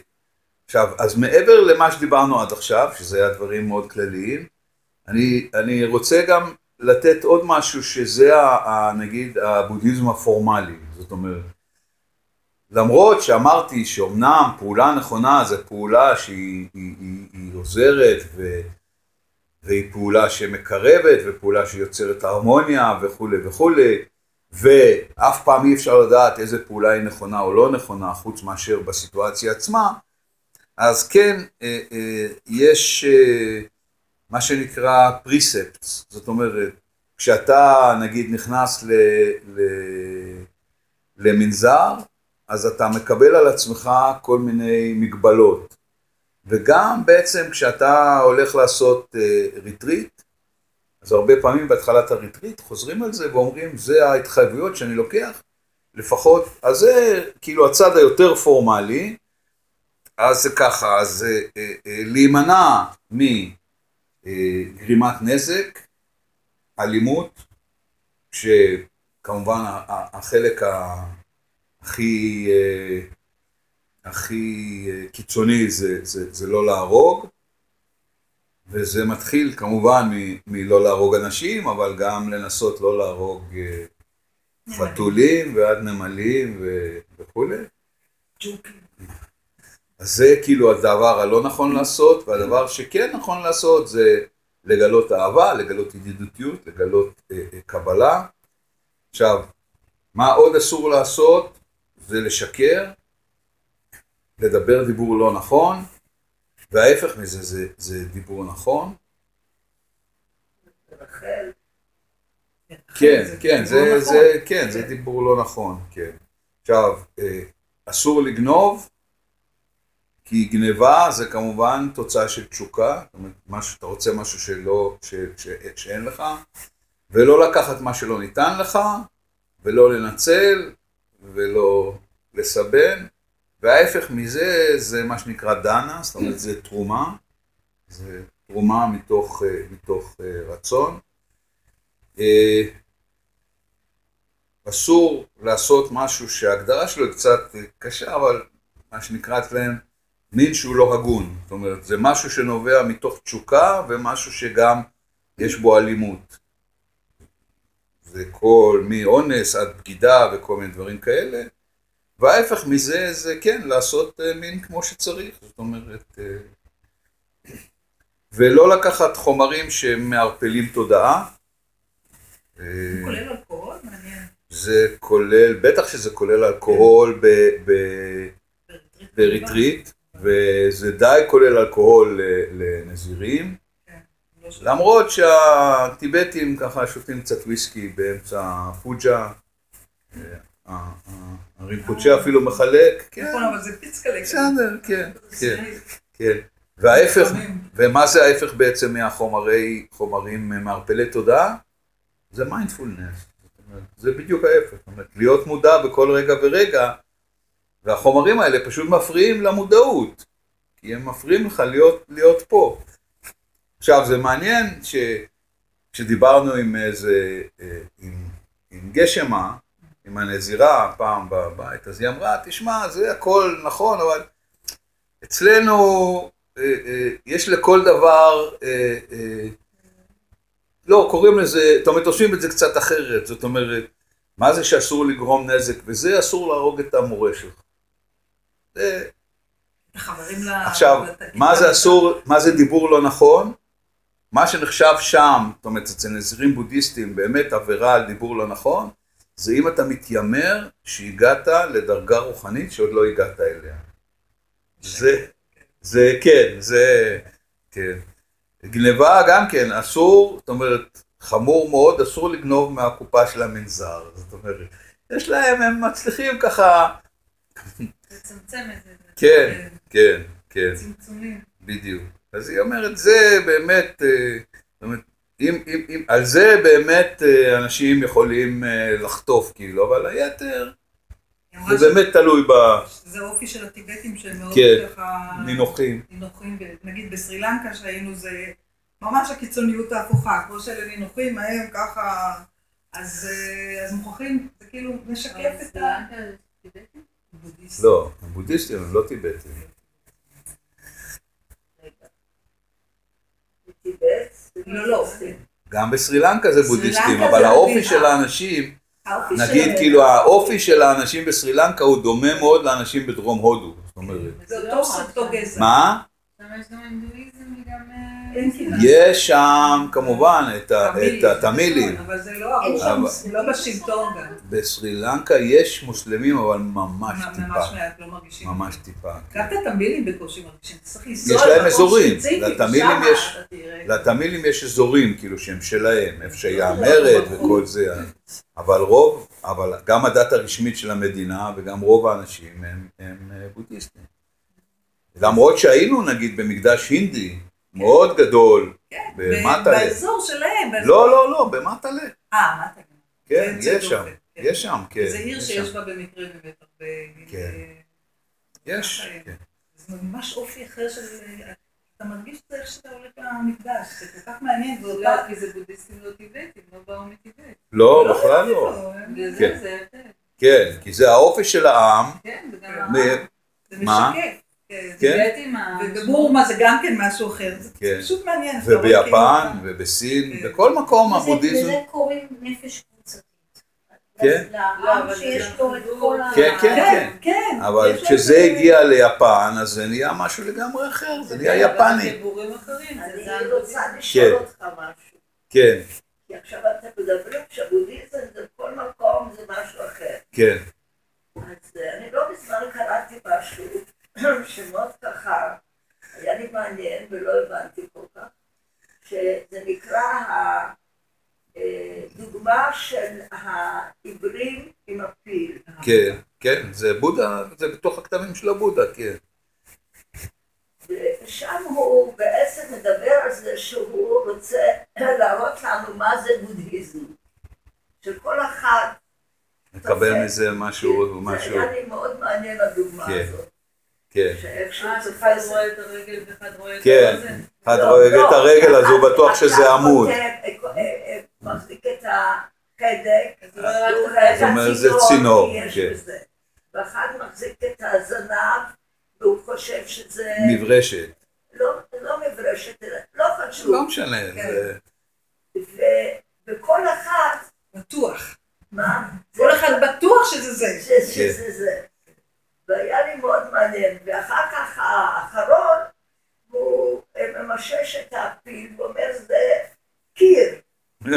עכשיו, אז מעבר למה שדיברנו עד עכשיו, שזה היה דברים מאוד כלליים, אני, אני רוצה גם לתת עוד משהו שזה ה, ה, נגיד הבודהיזם הפורמלי, זאת אומרת, למרות שאמרתי שאומנם פעולה נכונה זה פעולה שהיא היא, היא, היא עוזרת ו, והיא פעולה שמקרבת ופעולה שיוצרת הרמוניה וכולי וכולי ואף פעם אי אפשר לדעת איזה פעולה היא נכונה או לא נכונה חוץ מאשר בסיטואציה עצמה אז כן, אה, אה, יש אה, מה שנקרא precepts, זאת אומרת, כשאתה נגיד נכנס ל, ל, למנזר, אז אתה מקבל על עצמך כל מיני מגבלות. וגם בעצם כשאתה הולך לעשות retreat, אז הרבה פעמים בהתחלת ה retreat חוזרים על זה ואומרים, זה ההתחייבויות שאני לוקח, לפחות, אז זה כאילו הצד היותר פורמלי, אז זה ככה, אז אה, אה, אה, להימנע מגרימת נזק, אלימות, שכמובן החלק הכי, הכי קיצוני זה, זה, זה לא להרוג, וזה מתחיל כמובן מ, מלא להרוג אנשים, אבל גם לנסות לא להרוג חתולים ועד נמלים וכולי. אז זה כאילו הדבר הלא נכון לעשות, והדבר שכן נכון לעשות זה לגלות אהבה, לגלות ידידותיות, לגלות אה, אה, קבלה. עכשיו, מה עוד אסור לעשות? זה לשקר, לדבר דיבור לא נכון, וההפך מזה זה, זה דיבור נכון. כן, כן, זה, נכון. זה, כן, זה דיבור לא נכון, כן. עכשיו, אה, אסור לגנוב, כי גניבה זה כמובן תוצאה של תשוקה, זאת אומרת, אתה רוצה משהו שלא, ש, ש, שאין לך, ולא לקחת מה שלא ניתן לך, ולא לנצל, ולא לסבן, וההפך מזה זה מה שנקרא דנה, זאת אומרת זה תרומה, זה תרומה מתוך, אה, מתוך אה, רצון. אה, אסור לעשות משהו שההגדרה שלו היא קצת קשה, אבל מה שנקרא אצלם מין שהוא לא הגון. זאת אומרת, זה משהו שנובע מתוך תשוקה ומשהו שגם יש בו אלימות. זה כל, מאונס עד בגידה וכל מיני דברים כאלה. וההפך מזה זה כן, לעשות uh, מין כמו שצריך. זאת אומרת, uh, ולא לקחת חומרים שמערפלים תודעה. זה כולל אלכוהול? מעניין. זה כולל, בטח שזה כולל אלכוהול בריטריט. וזה די כולל אלכוהול לנזירים, כן, לא למרות שהטיבטים ככה שותים קצת וויסקי באמצע פוג'ה, הרינפוצ'ה אה. אפילו מחלק, כן. נכון, אבל זה פיצקלה. בסדר, כן, כן, כן. וההפך, ומה זה ההפך בעצם מהחומרים מערפלי תודעה? זה מיינדפולנס. זה בדיוק ההפך. להיות מודע בכל רגע ורגע והחומרים האלה פשוט מפריעים למודעות, כי הם מפריעים לך להיות, להיות פה. עכשיו, זה מעניין שכשדיברנו עם איזה, אה, עם, עם גשמה, עם הנזירה פעם בבית, אז היא אמרה, תשמע, זה הכל נכון, אבל אצלנו אה, אה, יש לכל דבר, לא, קוראים לזה, זאת אומרת, עושים את זה קצת אחרת, זאת אומרת, מה זה שאסור לגרום נזק, וזה אסור להרוג את המורה שלך. עכשיו, מה זה אסור, מה זה דיבור לא נכון? מה שנחשב שם, זאת אומרת, אצל נזירים בודהיסטים, באמת עבירה על דיבור לא נכון, זה אם אתה מתיימר שהגעת לדרגה רוחנית שעוד לא הגעת אליה. זה, זה, כן, זה, כן. גניבה גם כן, אסור, זאת אומרת, חמור מאוד, אסור לגנוב מהקופה של המנזר. זאת אומרת, יש להם, הם מצליחים ככה לצמצם את זה. כן, כן, כן. צמצומים. בדיוק. אז היא אומרת, זה באמת, אה, אם, אם, אם, על זה באמת אה, אנשים יכולים אה, לחטוף, כאילו, אבל היתר, זה באמת תלוי ב... זה אופי של הטיבטים שהם מאוד כן, ככה... נינוחים. נינוחים, נגיד בסרי לנקה שהיינו זה ממש הקיצוניות ההפוכה, כמו של נינוחים, הם ככה, אז, אז מוכרחים, זה כאילו משקף את ה... לא, הם בודהיסטים, הם לא טיבטים. לא, לא. גם בסרי לנקה זה בודהיסטים, אבל האופי של האנשים, נגיד כאילו האופי של האנשים בסרי לנקה הוא דומה מאוד לאנשים בדרום הודו. זאת אומרת. זה אותו סרטו גזע. מה? יש שם כמובן את התמילים. אבל זה לא אבל- זה לא בשלטון גם. בסרי לנקה יש מוסלמים, אבל ממש ממש טיפה. מעט, לא מרגישים. ממש טיפה. כן. גם את התמילים בקושי מרגישים, אתה צריך לנסוע יש להם אזורים, לתמילים יש- אזורים, כאילו, שהם שלהם, איפה שהיה המרד וכל זה. אבל רוב, אבל גם הדת הרשמית של המדינה וגם רוב האנשים הם, הם אה, בודהיסטים. למרות שהיינו נגיד במקדש הינדי מאוד גדול, כן, במטלה. באזור שלהם. באזור- לא, לא, לא, במטלה. אה, אתה כן, זה יש שם, כן. יש שם, כן. זו עיר יש שיש. בה במקרה באמת הרבה... כן. אה, יש, ככה, כן. זה ממש אופי אחר של... אתה מרגיש את זה איך שאתה הולך למקדש, זה כל כך מעניין, זה לא. כי זה בודהיסטים לא טיבטים, לא באו מטיבט. לא, בכלל לא. בגלל כן. זה זה. כן, כי זה האופי של העם, כן, וגם מ- הרב. זה מה? משקף. כן. כן. ובבורמה זה גם כן משהו אחר, זה כן. פשוט מעניין. וביפן, כאילו- ובסין, כן. בכל מקום הבודהיזם. לזה קוראים נפש קבוצתית. כן. לא, לעם אבל שיש לו את. כל ה... כן, כן, כן, כן. אבל כשזה הגיע ליפן, אז זה נהיה משהו לגמרי אחר, זה נהיה יפני. אני רוצה. לשאול כן. אותך משהו. כן, כי עכשיו אתם מדברים שבודהיזם זה כל מקום זה משהו אחר. כן, אז אה, אני לא מזמן קראתי משהו שמאוד ככה, היה לי מעניין ולא הבנתי כל כך, שזה נקרא הדוגמה של העיוורים עם הפיל. כן, כן, זה בודה, זה בתוך הכתבים של הבודה, כן. ושם הוא בעצם מדבר על זה שהוא רוצה להראות לנו מה זה בודהיזם. שכל אחד, מקבל מזה משהו, זה משהו, היה לי מאוד מעניין הדוגמה כן. הזאת. כן. שאחד רואה את הרגל ואחד רואה את כן. אחד לא, רואה לא, את הרגל, אז הוא אחד- בטוח שזה עמוד. חותם, אה, אה, אה, מחזיק את החדק, הוא זאת אומרת, זה צינור, כן. ואחד מחזיק את הזנב, והוא חושב שזה מברשת. לא לא מברשת, לא חשוב. לא משנה, וכל אחד, בטוח. מה? כל אחד בטוח שזה זה. כן. שזה זה. והיה לי מאוד מעניין. ואחר כך האחרון, הוא אה, ממשש את הפיל ואומר זה קיר.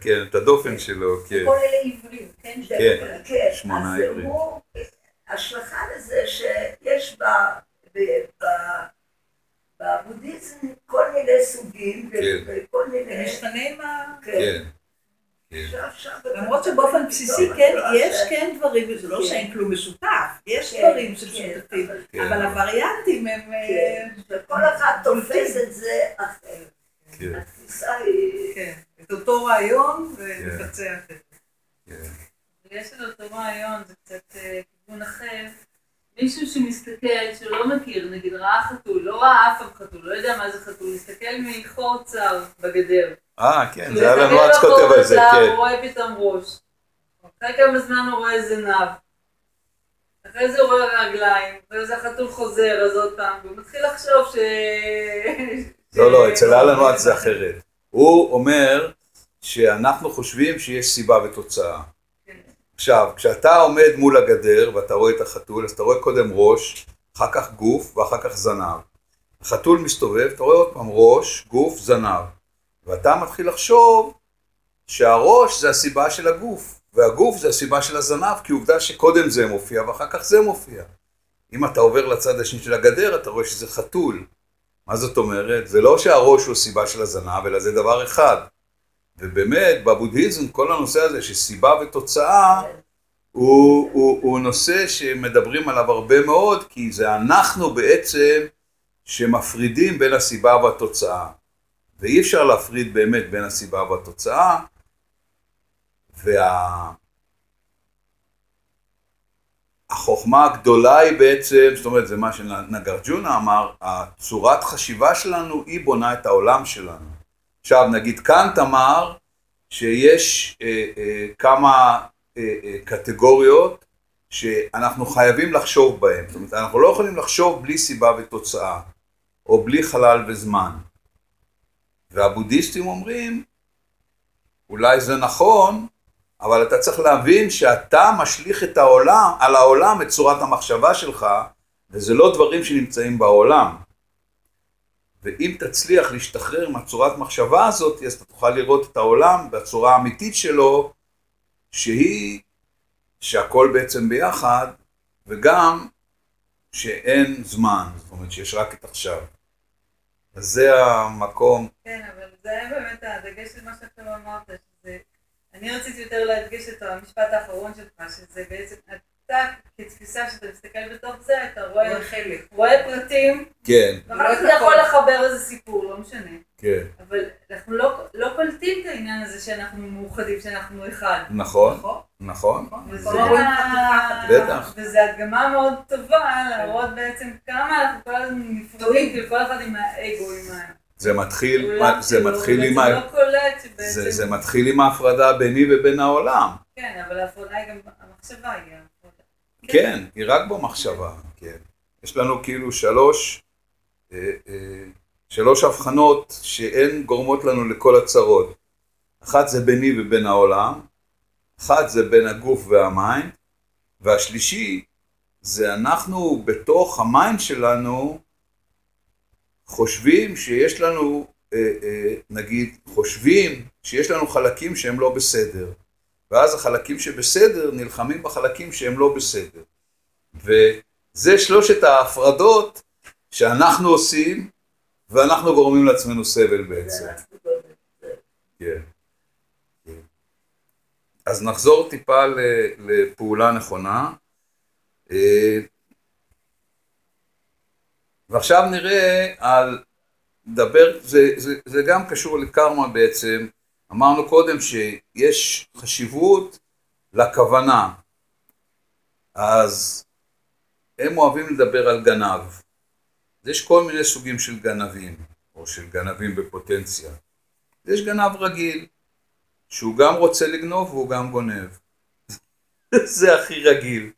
כן, את הדופן שלו, כן. כל אלה עיוורים, כן? זה- כן, כן. שמונה אז עברים. הוא, השלכה לזה שיש בבודהיזם כל מיני סוגים, כן. וכל מיני... משתנה עם ה... כן. כן. כן. עכשיו- עכשיו למרות אתה- שבאופן בסיסי כן, יש כן דברים, וזה לא כן. שאין כלום משותף, יש כן, דברים כן, שמשותפים, אבל- כן. הווריאנטים הם... אה, כן, וכל אחד תופס את זה אחרת. כן, התפיסה היא... כן, את אותו רעיון ומבצע את זה. כן. יש על אותו רעיון, זה קצת אה, כיוון אחר. מישהו שמסתכל, שלא מכיר, נגיד ראה חתול, לא ראה אף פעם חתול, לא יודע מה זה חתול, מסתכל מחור צר בגדר. אה, כן, זה אלן מסתכל וואטס לחור כותב על זה, כן. הוא רואה פתאום ראש. אחרי כמה זמן הוא רואה זנב. אחרי זה הוא רואה רגליים, ואיזה החתול חוזר, אז עוד פעם, והוא מתחיל לחשוב ש... לא, לא, אצל אלן וואטס זה אחרת. הוא אומר שאנחנו חושבים שיש סיבה ותוצאה. עכשיו, כשאתה עומד מול הגדר ואתה רואה את החתול, אז אתה רואה קודם ראש, אחר כך גוף ואחר כך זנב. החתול מסתובב, אתה רואה עוד פעם ראש, גוף, זנב. ואתה מתחיל לחשוב שהראש זה הסיבה של הגוף, והגוף זה הסיבה של הזנב, כי עובדה שקודם זה מופיע ואחר כך זה מופיע. אם אתה עובר לצד השני של הגדר, אתה רואה שזה חתול. מה זאת אומרת? זה לא שהראש הוא סיבה של הזנב, אלא זה דבר אחד. ובאמת, בבודהיזם, כל הנושא הזה של סיבה ותוצאה, הוא, הוא, הוא נושא שמדברים עליו הרבה מאוד, כי זה אנחנו בעצם שמפרידים בין הסיבה והתוצאה. ואי אפשר להפריד באמת בין הסיבה והתוצאה, וה... החוכמה הגדולה היא בעצם, זאת אומרת, זה מה שנגרג'ונה אמר, הצורת חשיבה שלנו היא בונה את העולם שלנו. עכשיו, נגיד קאנט אמר שיש אה, אה, כמה אה, אה, קטגוריות שאנחנו חייבים לחשוב בהן. זאת אומרת, אנחנו לא יכולים לחשוב בלי סיבה ותוצאה, או בלי חלל וזמן. והבודהיסטים אומרים, אולי זה נכון, אבל אתה צריך להבין שאתה משליך את העולם, על העולם את צורת המחשבה שלך, וזה לא דברים שנמצאים בעולם. ואם תצליח להשתחרר מהצורת מחשבה הזאת, אז אתה תוכל לראות את העולם בצורה האמיתית שלו, שהיא שהכל בעצם ביחד, וגם שאין זמן, זאת אומרת שיש רק את עכשיו. אז זה המקום. כן, אבל זה היה באמת הדגש של מה שאתה אמרת, שזה... אני רציתי יותר להדגיש את המשפט האחרון שלך, שזה בעצם, אתה כתפיסה שאתה מסתכל בתוך זה, אתה רואה, חלק. רואה פרטים, כן, ואחר כך אתה יכול לחבר איזה סיפור, לא משנה. כן, אבל אנחנו לא, לא קולטים את העניין הזה שאנחנו מאוחדים, שאנחנו אחד. נכון, נכון? נכון, חתיכה, בטח. וזה הדגמה מאוד טובה להראות בעצם כמה אנחנו כל הזמן נפרדים, כאילו כל אחד עם האגו, עם ה... זה מתחיל, זה שלו, מתחיל עם ה... לא. זה, זה מתחיל עם ההפרדה ביני ובין העולם. כן, אבל ההפרדה היא גם, המחשבה היא. כן, היא רק במחשבה, כן. יש לנו כאילו שלוש, אה, אה, שלוש הבחנות שהן גורמות לנו לכל הצרות. אחת זה ביני ובין העולם, אחת זה בין הגוף וה mind, והשלישי זה אנחנו בתוך ה mind שלנו חושבים שיש לנו, אה, נגיד, חושבים שיש לנו חלקים שהם לא בסדר. ואז החלקים שבסדר נלחמים בחלקים שהם לא בסדר. וזה שלושת ההפרדות שאנחנו עושים, ואנחנו גורמים לעצמנו סבל בעצם. כן. אז נחזור טיפה לפעולה נכונה. אה, ועכשיו נראה על, נדבר, זה, זה, זה גם קשור לקרמה בעצם, אמרנו קודם שיש חשיבות לכוונה, אז הם אוהבים לדבר על גנב. אז יש כל מיני סוגים של גנבים, או של גנבים בפוטנציה. יש גנב רגיל, שהוא גם רוצה לגנוב והוא גם גונב. זה הכי רגיל.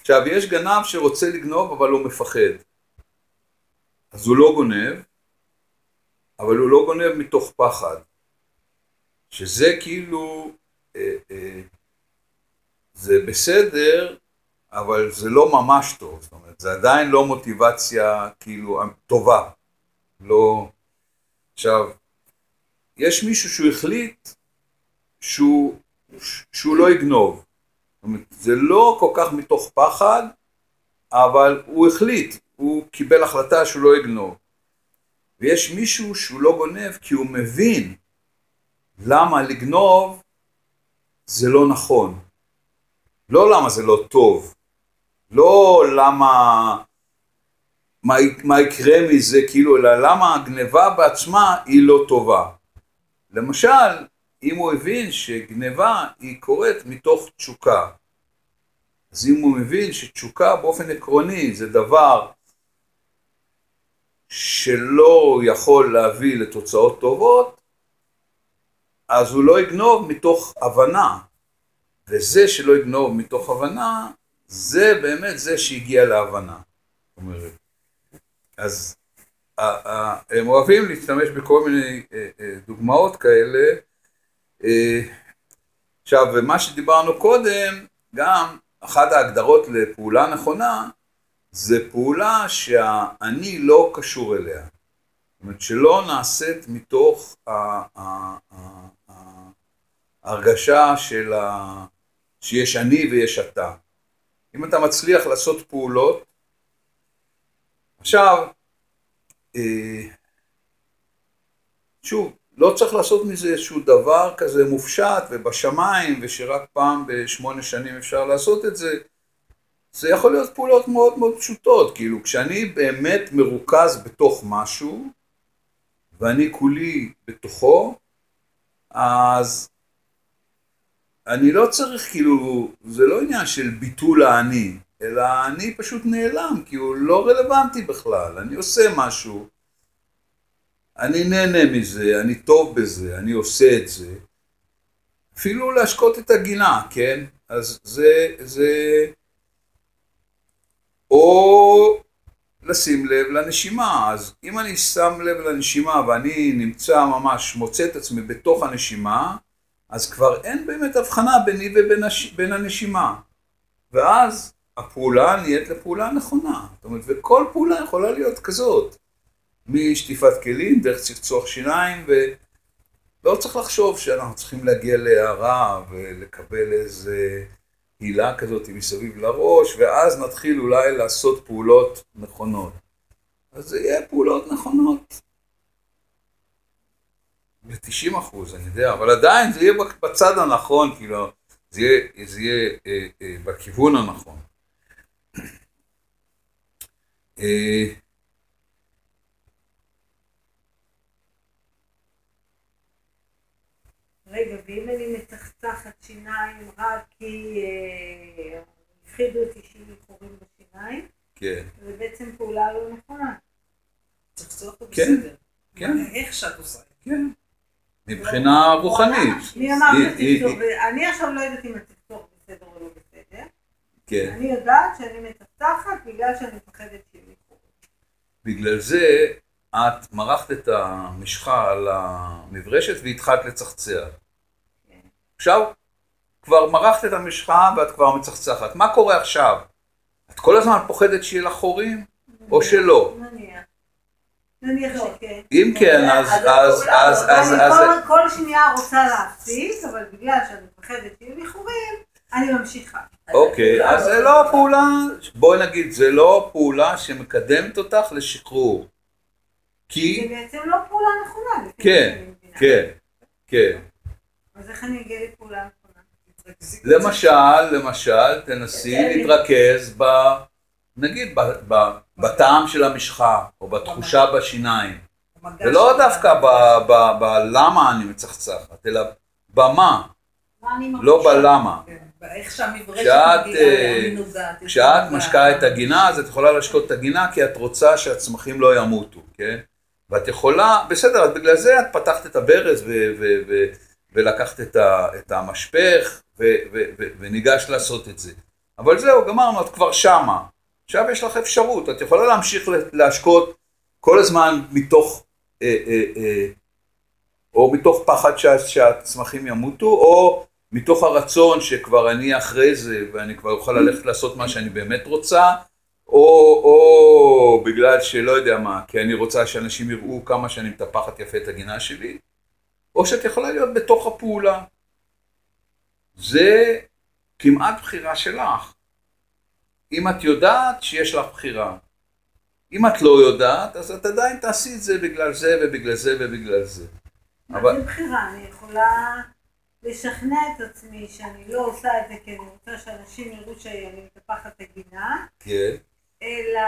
עכשיו, יש גנב שרוצה לגנוב אבל הוא מפחד. אז הוא לא גונב, אבל הוא לא גונב מתוך פחד. שזה כאילו, אה, אה, זה בסדר, אבל זה לא ממש טוב. זאת אומרת, זה עדיין לא מוטיבציה כאילו טובה. לא... עכשיו, יש מישהו שהוא החליט שהוא, שהוא לא יגנוב. זאת אומרת, זה לא כל כך מתוך פחד, אבל הוא החליט, הוא קיבל החלטה שהוא לא יגנוב. ויש מישהו שהוא לא גונב כי הוא מבין למה לגנוב זה לא נכון. לא למה זה לא טוב. לא למה, מה, מה יקרה מזה, כאילו, אלא למה הגניבה בעצמה היא לא טובה. למשל, אם הוא הבין שגניבה היא קורית מתוך תשוקה, אז אם הוא מבין שתשוקה באופן עקרוני זה דבר שלא יכול להביא לתוצאות טובות, אז הוא לא יגנוב מתוך הבנה. וזה שלא יגנוב מתוך הבנה, זה באמת זה שהגיע להבנה. אומרת, אז הם אוהבים להשתמש בכל מיני דוגמאות כאלה. עכשיו, ומה שדיברנו קודם, גם אחת ההגדרות לפעולה נכונה, זה פעולה שהאני לא קשור אליה. זאת אומרת, שלא נעשית מתוך ההרגשה של ה... שיש אני ויש אתה. אם אתה מצליח לעשות פעולות, עכשיו, שוב, לא צריך לעשות מזה איזשהו דבר כזה מופשט ובשמיים ושרק פעם בשמונה שנים אפשר לעשות את זה. זה יכול להיות פעולות מאוד מאוד פשוטות, כאילו כשאני באמת מרוכז בתוך משהו ואני כולי בתוכו, אז אני לא צריך כאילו, זה לא עניין של ביטול האני, אלא אני פשוט נעלם, כי הוא לא רלוונטי בכלל, אני עושה משהו, אני נהנה מזה, אני טוב בזה, אני עושה את זה, אפילו להשקות את הגינה, כן? אז זה, זה, או לשים לב לנשימה, אז אם אני שם לב לנשימה ואני נמצא ממש, מוצא את עצמי בתוך הנשימה, אז כבר אין באמת הבחנה ביני ובין הנשימה. ואז הפעולה נהיית לפעולה נכונה. זאת אומרת, וכל פעולה יכולה להיות כזאת. משטיפת כלים, דרך צחצוח שיניים, ולא צריך לחשוב שאנחנו צריכים להגיע להערה ולקבל איזה הילה כזאת מסביב לראש, ואז נתחיל אולי לעשות פעולות נכונות. אז זה יהיה פעולות נכונות. ב-90 אחוז, אני יודע, אבל עדיין זה יהיה בצד הנכון, כאילו, זה יהיה, זה יהיה אה, אה, בכיוון הנכון. אה, רגע, ואם אני מצחצחת שיניים רק כי אה, הפחידו אותי שיהיו חורים בשיניים, כן, זה בעצם פעולה לא נכונה. צחצוח הוא כן, בסדר. כן. איך שאת עושה. כן. מבחינה רוחנית. מי אמר היא- שצחצוח, אני עכשיו לא יודעת אם הצחצוח בסדר או לא בסדר. כן. אני יודעת שאני מצחצחת בגלל שאני מפחדת חורים. בגלל זה את מרחת את המשחה על המברשת והתחלת לצחצח. עכשיו, כבר מרחת את המשחה ואת כבר מצחצחת. מה קורה עכשיו? את כל הזמן פוחדת שיהיה לך חורים? או שלא? נניח. נניח שכן. אם כן, אז, אז, אז, אז, אז, אני כל- שנייה רוצה להפסיק, אבל בגלל שאני מפחדת שיהיו לי חורים, אני ממשיכה. אוקיי, אז זה לא הפעולה, בואי נגיד, זה לא פעולה שמקדמת אותך לשחרור. זה כי, בעצם לא פעולה נכונה. כן. כן, כן. אז איך אני אגיע לפעולה נכונה? למשל, למשל, תנסי להתרכז ב... נגיד, ב, ב, בטעם של המשחה, או בתחושה בשיניים. ולא. דווקא בלמה אני מצחצחת, אלא במה, אני? לא בלמה. כן, ואיך שהמברשת מגיעה, אה, היא נוגעת. כשאת איך משקה את. הגינה, אז את יכולה להשקות את הגינה כי את רוצה שהצמחים לא ימותו, כן? ואת יכולה, בסדר, אז בגלל זה את פתחת את הברז ולקחת את את המשפך וניגשת לעשות את זה. אבל זהו, גמרנו, את כבר שמה. עכשיו יש לך אפשרות, את יכולה להמשיך להשקות כל הזמן מתוך, אה, אה, אה, או מתוך פחד שה- שהצמחים ימותו, או מתוך הרצון שכבר אני אחרי זה ואני כבר אוכל ללכת לעשות מה שאני באמת רוצה, או, או בגלל שלא יודע מה, כי אני רוצה שאנשים יראו כמה שאני מטפחת יפה את הגינה שלי, או שאת יכולה להיות בתוך הפעולה. זה כמעט בחירה שלך. אם את יודעת שיש לך בחירה. אם את לא יודעת, אז את עדיין תעשי את זה בגלל זה ובגלל זה ובגלל זה. מה אבל- זה בחירה? אני יכולה לשכנע את עצמי שאני לא עושה את זה כי אני רוצה שאנשים יראו שאני מטפחת הגינה, כן. אלא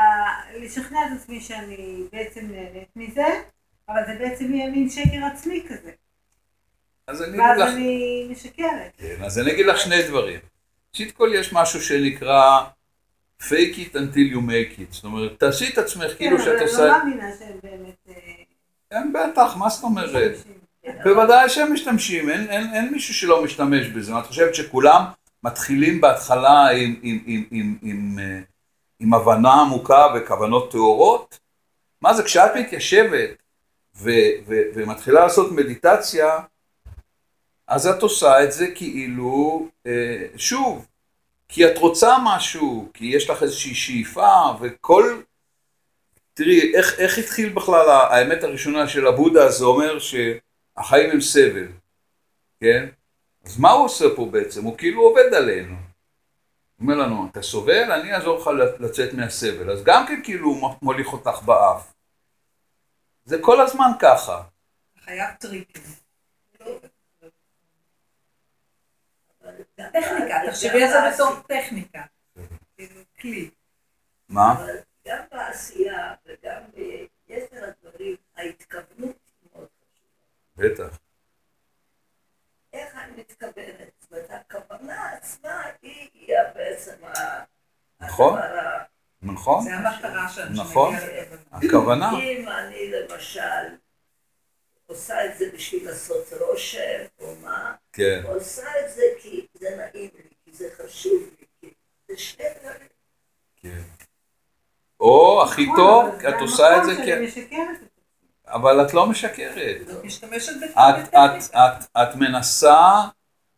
לשכנע את עצמי שאני בעצם נהנית מזה, אבל זה בעצם יהיה מין שקר עצמי כזה. אז אני אגיד ואז לך... אני משקרת. כן, אז אני אגיד לך שני דברים. ראשית כל יש משהו שנקרא fake it until you make it. זאת אומרת, תעשי את עצמך כאילו כן, שאת אבל עושה... אני לא מאמינה שהם באמת... אה, כן, בטח, מה זאת אומרת? בוודאי שהם משתמשים, אין, אין, אין מישהו שלא משתמש בזה. את חושבת שכולם מתחילים בהתחלה עם, עם, עם, עם, עם, אה, עם הבנה עמוקה וכוונות טהורות? מה זה, כשאת מתיישבת ו, ו, ומתחילה לעשות מדיטציה, אז את עושה את זה כאילו, אה, שוב, כי את רוצה משהו, כי יש לך איזושהי שאיפה, וכל... תראי, איך, איך התחיל בכלל האמת הראשונה של הבודה, זה אומר שהחיים הם סבל, כן? אז מה הוא עושה פה בעצם? הוא כאילו עובד עלינו. הוא אומר לנו, אתה סובל, אני אעזור לך לצאת מהסבל. אז גם כן כאילו הוא מוליך אותך באף. זה כל הזמן ככה. חייב טריקים. אבל גם- טכניקה, גם תחשבי על זה בתור טכניקה. כאילו, כלי. מה? גם בעשייה וגם ביתר הדברים, ההתכוונות מאוד חשובה. בטח. איך אני מתכוונת? זאת אומרת, הכוונה עצמה היא בעצם נכון. נכון? זה המטרה שלנו. נכון. שנגיע לכוונה. הכוונה. אם אני למשל עושה את זה בשביל לעשות רושם או מה, כן. עושה את זה כי זה נעים לי, כי זה חשוב לי, כי זה שני דברים. כן. או הכי נכון, טוב, את זה עושה את זה, כן. אבל את לא משקרת. את את, בטכניקה. את, את, את מנסה,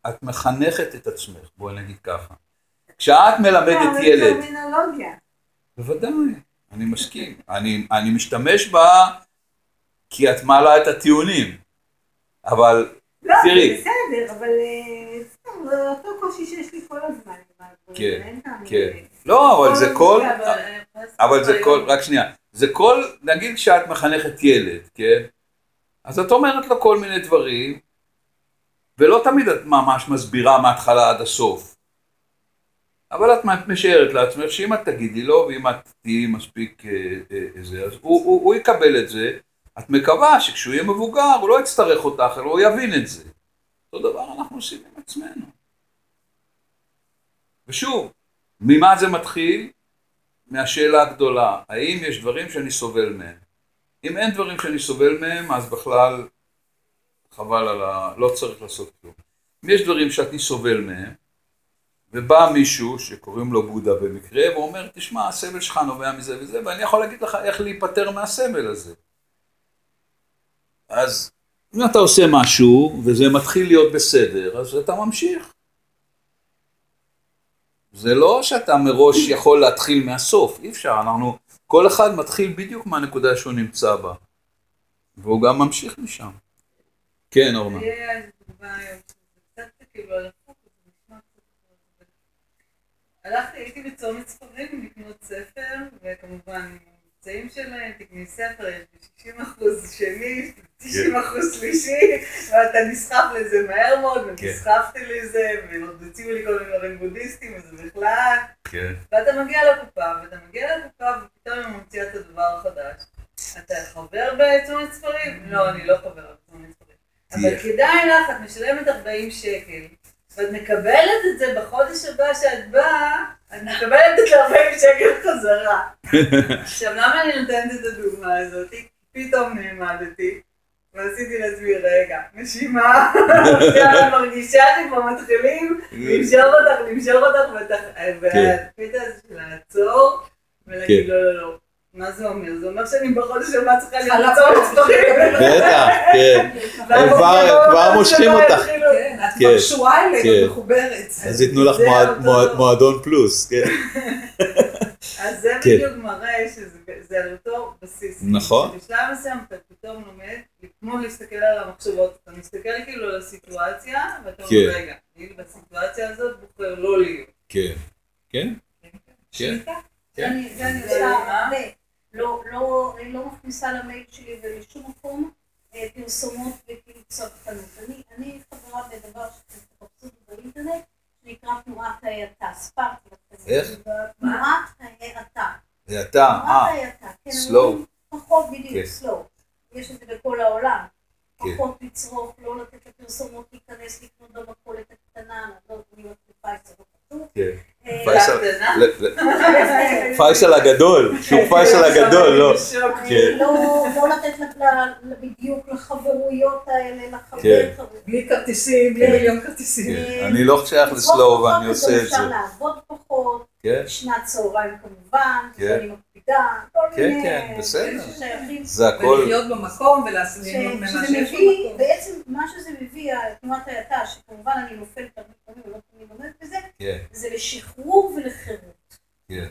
את מחנכת את עצמך, בואי נגיד ככה. כשאת מלמדת אבל ילד, טרמינולוגיה. בוודאי, אני מסכים. אני, אני משתמש בה כי את מעלה את הטיעונים. אבל לא, תראי. זה בסדר, אבל אה, זה אותו קושי שיש לי כל הזמן. כן, כן. לא, אבל זה כל... אבל, אה, זה כל, רק שנייה, זה כל, נגיד כשאת מחנכת ילד, כן? אז את אומרת לו כל מיני דברים, ולא תמיד את ממש מסבירה מההתחלה עד הסוף. אבל את משערת לעצמך שאם את תגידי לו, ואם את תהיי מספיק אה, אה, אז הוא, הוא, הוא יקבל את זה. את מקווה שכשהוא יהיה מבוגר, הוא לא יצטרך אותך, אלא הוא יבין את זה. אותו דבר אנחנו עושים עם עצמנו. ושוב, ממה זה מתחיל? מהשאלה הגדולה, האם יש דברים שאני סובל מהם? אם אין דברים שאני סובל מהם, אז בכלל חבל על ה... לא צריך לעשות כלום. אם יש דברים שאני סובל מהם, ובא מישהו שקוראים לו בודה במקרה, ואומר, תשמע, הסבל שלך נובע מזה וזה, ואני יכול להגיד לך איך להיפטר מהסבל הזה. אז אם אתה עושה משהו, וזה מתחיל להיות בסדר, אז אתה ממשיך. זה לא שאתה מראש יכול להתחיל מהסוף, אי אפשר, אנחנו, כל אחד מתחיל בדיוק מהנקודה שהוא נמצא בה, והוא גם ממשיך משם. כן, אורנה. שזה קצת כאילו. הלכתי, הייתי בצומת ספרים לקנות ספר, וכמובן עם המבצעים שלהם, תקני ספר, יש ב-60 אחוז שני, 90 אחוז שלישי, ואתה נסחף לזה מהר מאוד, ונסחפתי לזה, ועוד הציעו לי כל מיני דברים בודהיסטיים, וזה בכלל, כן. ואתה מגיע לקופה, ואתה מגיע לקופה, ופתאום היא ממציאה את הדבר החדש. אתה חבר בצומת ספרים? לא, אני לא חבר בצומת ספרים. אבל כדאי לך, את משלמת 40 שקל, ואת מקבלת את זה בחודש הבא שאת באה, את מקבלת את ה-40 שקל חזרה. עכשיו, למה אני נותנת את הדוגמה הזאת? פתאום נעמדתי, ועשיתי לעצמי, רגע, נשימה, עכשיו אני מרגישה שכבר מתחילים למשוך אותך, למשוך אותך, כן. והקטע הזה של לעצור, ולהגיד לא, לא, לא. מה זה אומר? זה אומר שאני בחודש הבא צריכה בצומת ספרים. בטח, כן. ואז כבר- מושכים אותך. כן, את כן, כבר קשורה כן. אלינו, מחוברת. אז ייתנו לך. מועדון פלוס, כן. אז זה כן. בדיוק מראה שזה זה על אותו בסיס. נכון. בשלב מסוים אתה פתאום לומד, כמו להסתכל על המחשבות, אתה מסתכל כאילו על הסיטואציה, ואתה כן. אומר, רגע, אני בסיטואציה הזאת בוחר לא להיות. כן. כן? כן. כן. לא, לא, אני לא מכניסה למייל שלי ולשום מקום אה, פרסומות וכאילו צרכנות. אני, אני חברה בדבר שאתם תחפשו באינטרנט, שנקרא תנועת ההאטה, לכם. איך? תנועת ההאטה. תנועת אה, ההאטה. כן, פחות כן. בדיוק, סלואו. יש את זה בכל העולם. כן. פחות לצרוך, לא לתת לפרסומות להיכנס לקנות במכולת הקטנה, לא את פייסל, לא חשוב. כן. פייסל- הגדול, שהוא פייסל הגדול, לא. כן. לא, לתת ל- ל- בדיוק לחברויות האלה, לחבר כן. חבר. בלי כרטיסים, בלי מיליון כרטיסים. כן. אני לא שייך ואני אז עושה את זה. אפשר לעבוד פחות, כן? שנת צהריים כמובן, כן. אני מקפידה, כל כן, מיני... כן, ששייכים. זה הכל, ולחיות במקום ליהנות ממה שזה שיש מביא, במקום. בעצם מה שזה מביא, תנועת ההאטה, שכמובן אני נופלת הרבה פעמים ולא תמיד עומדת בזה, כן, זה לשחרור ולחירות, כן.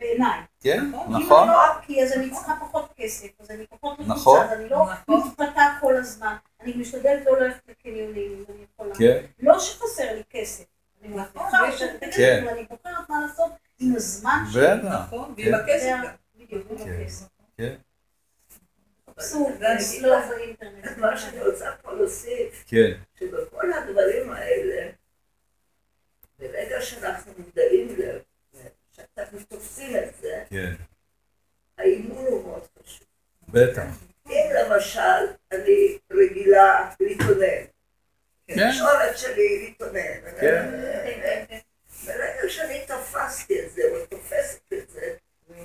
בעיניי. כן, אם נכון, אני לא, כי אז אני צריכה פחות כסף, אז אני פחות נכון. לחוצה, אז אני לא נכון. מתפתה כל הזמן. אני משתדלת לא ללכת לקניונים, אם אני יכולה. כן, לא שחסר לי כסף. אני נכון, מבטיחה ויש- לשבת בכסף, כן. אבל אני בוחרת מה לעשות עם הזמן שלי. נכון, כן. ועם הכסף. בדיוק, עם כן. הכסף. כן, סוג, ואני סלוב אגיד לך, באינטרנט. מה שאני רוצה פה להוסיף, כן, שבכל הדברים האלה, ברגע שאנחנו מודעים לזה, שאנחנו תופסים את זה, כן, האימון הוא מאוד חשוב. בטח, אם למשל אני רגילה להתלונן, כן, התקשורת שלי להתלונן, כן. ברגע שאני תפסתי את זה, או תופסת את זה,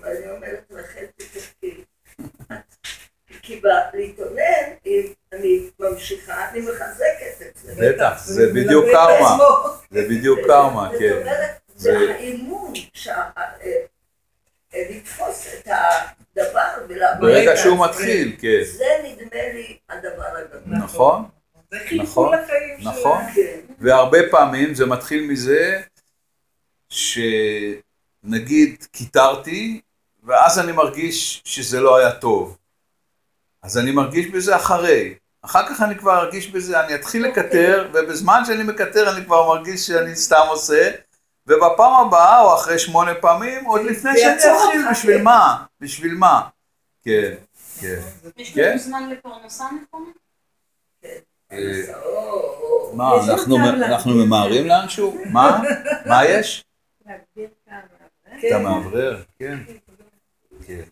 ואני אומרת לכם תתפקי. כי בלהתלונן, אם אני ממשיכה, אני מחזקת את זה. בטח, זה בדיוק קרמה. זה בדיוק קרמה, זאת כן, אומרת, זה- האימון, אה, אה, לתפוס את הדבר ולעבוד. ברגע שהוא זה- מתחיל, כן, זה נדמה לי הדבר הגדול. נכון, זה נכון. נכון. כן. והרבה פעמים זה מתחיל מזה שנגיד קיטרתי, ואז אני מרגיש שזה לא היה טוב. אז אני מרגיש בזה אחרי. אחר כך אני כבר ארגיש בזה, אני אתחיל לקטר, ובזמן שאני מקטר אני כבר מרגיש שאני סתם עושה, ובפעם הבאה, או אחרי שמונה פעמים, עוד לפני שאני אתחיל. בשביל מה? בשביל מה? כן, כן. יש כן? לנו זמן לפרנסה נכונה? אה, מה, יש אנחנו-. ממהרים לאנשהו? מה? מה יש? את ה... כן. כן. כן.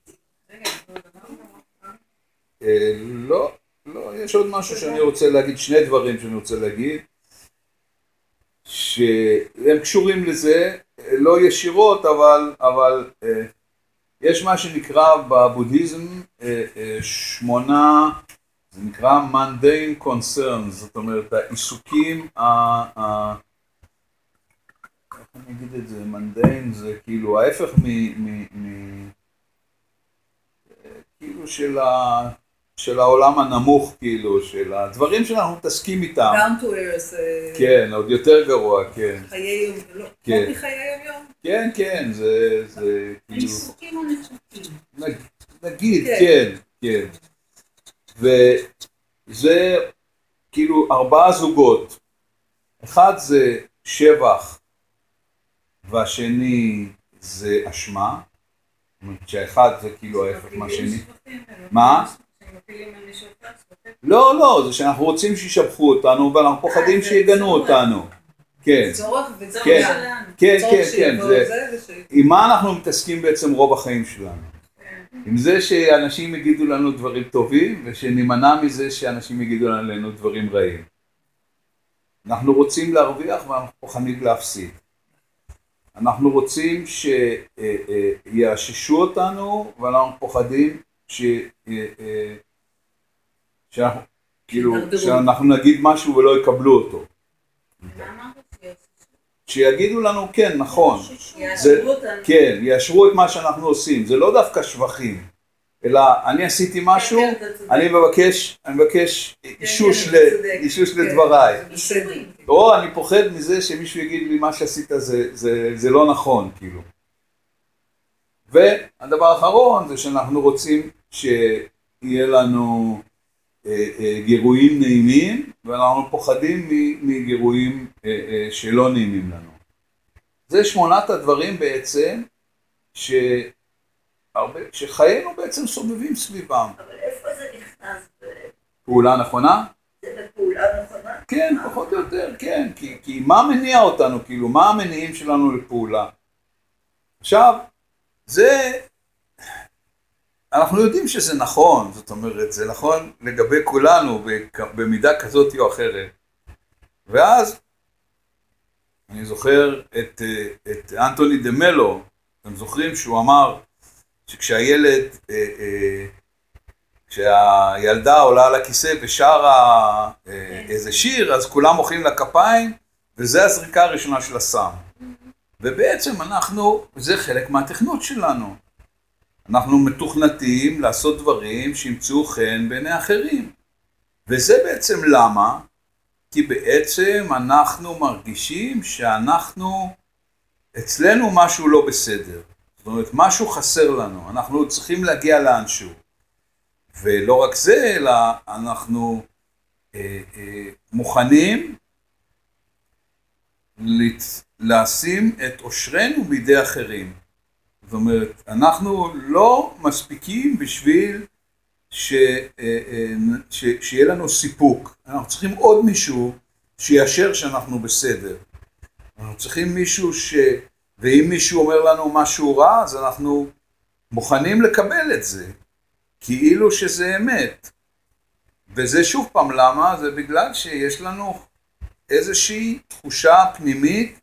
אה, לא, לא, יש עוד משהו שאני רוצה להגיד, שני דברים שאני רוצה להגיד, שהם קשורים לזה, לא ישירות, אבל, אבל אה, יש מה שנקרא בבודהיזם אה, שמונה, זה נקרא mundane concerns, זאת אומרת העיסוקים, ה, אני אגיד את זה, mundane זה כאילו ההפך מ... מ, מ כאילו של ה... של העולם הנמוך, כאילו, של הדברים שאנחנו מתעסקים איתם. down to earth, אה, כן, עוד יותר גרוע, כן. חיי יום, לא, כן. כמו מחיי היום יום. כן, כן, זה, זה כאילו, עיסוקים או ניתוקים? נג, נגיד, כן. כן, כן. וזה כאילו ארבעה זוגות. אחד זה שבח, והשני זה אשמה. שהאחד זה כאילו ההפך מהשני. מה? לא, לא, זה שאנחנו רוצים שישבחו אותנו ואנחנו פוחדים אה, זה שיגנו. אותנו. כן, צורך וצורך. כן. שלנו. כן, כן, כן, עם מה אנחנו מתעסקים בעצם רוב החיים שלנו? עם זה שאנשים יגידו לנו דברים טובים ושנימנע מזה שאנשים יגידו עלינו דברים רעים. אנחנו רוצים להרוויח ואנחנו פוחדים להפסיד. אנחנו רוצים שיאששו אותנו ואנחנו פוחדים ש... אה, אה, שאנחנו, כאילו. שאנחנו נגיד משהו ולא יקבלו אותו. שיגידו לנו כן, נכון. יאשרו אותנו. כן, יאשרו את מה שאנחנו עושים, זה לא דווקא שבחים, אלא אני עשיתי משהו, כן, כן, אתה צודק. אני מבקש, אני מבקש אישוש, כן. אישוש כן, לדבריי. או אני פוחד מזה שמישהו יגיד לי מה שעשית זה, זה, זה לא נכון, כאילו. והדבר האחרון זה שאנחנו רוצים שיהיה לנו אה, אה, גירויים נעימים, ואנחנו פוחדים מגירויים אה, שלא נעימים לנו. זה שמונת הדברים בעצם שהרבה, שחיינו בעצם סובבים סביבם. אבל איפה זה נכנס? פעולה נכונה? זה בפעולה נכונה? כן, פחות או יותר, כן. כי, כי מה מניע אותנו, כאילו, מה המניעים שלנו לפעולה? עכשיו, זה, אנחנו יודעים שזה נכון, זאת אומרת, זה נכון לגבי כולנו במידה כזאת או אחרת. ואז, אני זוכר את, אה, את אנטוני דה מלו, אתם זוכרים שהוא אמר שכשהילד, אה, אה, כשהילדה עולה על הכיסא ושרה אה, איזה שיר, אז כולם מוחאים לה כפיים, וזה הזריקה הראשונה של הסם. ובעצם אנחנו, זה חלק מהתכנות שלנו. אנחנו מתוכנתים לעשות דברים שימצאו חן בעיני אחרים. וזה בעצם למה? כי בעצם אנחנו מרגישים שאנחנו, אצלנו משהו לא בסדר. זאת אומרת, משהו חסר לנו, אנחנו צריכים להגיע לאנשהו. ולא רק זה, אלא אנחנו אה, אה, מוכנים לת- לשים את עושרנו בידי אחרים. זאת אומרת, אנחנו לא מספיקים בשביל ש, אה, אה, ש, שיהיה לנו סיפוק. אנחנו צריכים עוד מישהו שיאשר שאנחנו בסדר. אנחנו צריכים מישהו ש... ואם מישהו אומר לנו משהו רע, אז אנחנו מוכנים לקבל את זה, כאילו שזה אמת. וזה שוב פעם למה? זה בגלל שיש לנו איזושהי תחושה פנימית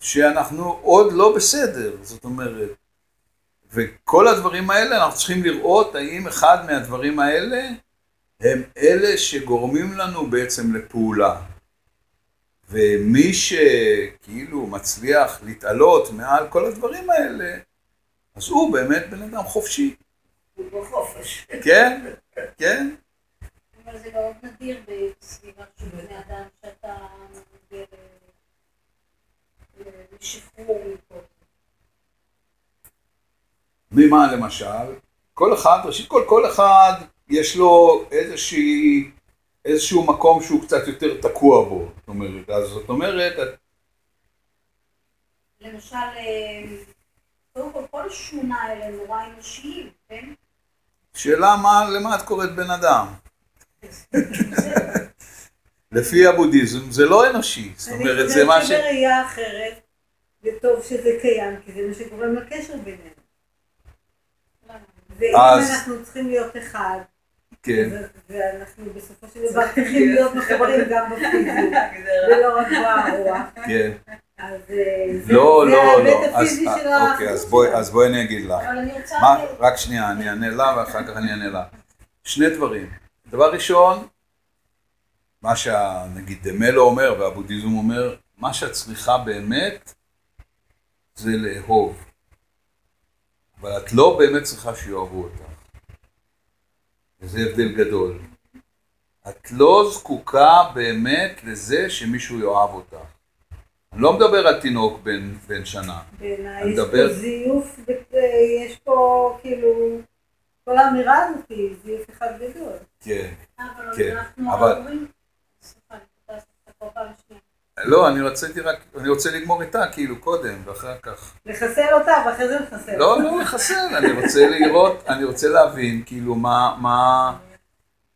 שאנחנו עוד לא בסדר, זאת אומרת. וכל הדברים האלה, אנחנו צריכים לראות האם אחד מהדברים האלה הם אלה שגורמים לנו בעצם לפעולה. ומי שכאילו מצליח להתעלות מעל כל הדברים האלה, אז הוא באמת בן אדם חופשי. הוא בחופש. כן, כן, אבל זה מאוד נדיר בסביבה של בני אדם שאתה מגיע לשחרור מפה. ממה למשל? כל אחד, ראשית כל, כל אחד יש לו איזושהי, איזשהו מקום שהוא קצת יותר תקוע בו, זאת אומרת, אז זאת אומרת, את- למשל, אה, קודם כל, כל השמונה האלה נורא אנושיים, כן? שאלה מה, למה את קוראת בן אדם? לפי הבודהיזם זה לא אנושי, זאת אני אומרת, זה מה חושבת ש... שבראייה אחרת, זה טוב שזה קיים, כי זה מה שגורם לקשר בינינו. ואם אנחנו צריכים להיות אחד, כן, ואנחנו בסופו של דבר צריכים להיות מחוברים גם בפיזיות, הגדרה. ולא רק ברוח, כן. אה, לא, לא, לא. אה, אוקיי, אז בואי-. אז בואי אני אגיד לך. אבל אני רוצה... מה, רק שנייה, אני אענה לה ואחר כך אני אענה לה. שני דברים. דבר ראשון, מה שנגיד דמלו אומר והבודהיזם אומר, מה שאת צריכה באמת זה לאהוב. אבל את לא באמת צריכה שיאהבו אותך. וזה הבדל גדול. את לא זקוקה באמת לזה שמישהו יאהב אותך. אני לא מדבר על תינוק בן, בן שנה. בעיניי יש מדבר- פה זיוף, יש פה כאילו, כל האמירה הזאת היא זיוף אחד גדול. כן. אבל כן, אנחנו אבל- ההורים... סליחה, אני כל פעם שנייה. לא, אני רציתי רק, אני רוצה לגמור איתה כאילו קודם, ואחר כך. לחסל אותה, ואחרי זה לחסל. לא, לא לחסל, אני רוצה לראות, אני רוצה להבין כאילו מה, מה,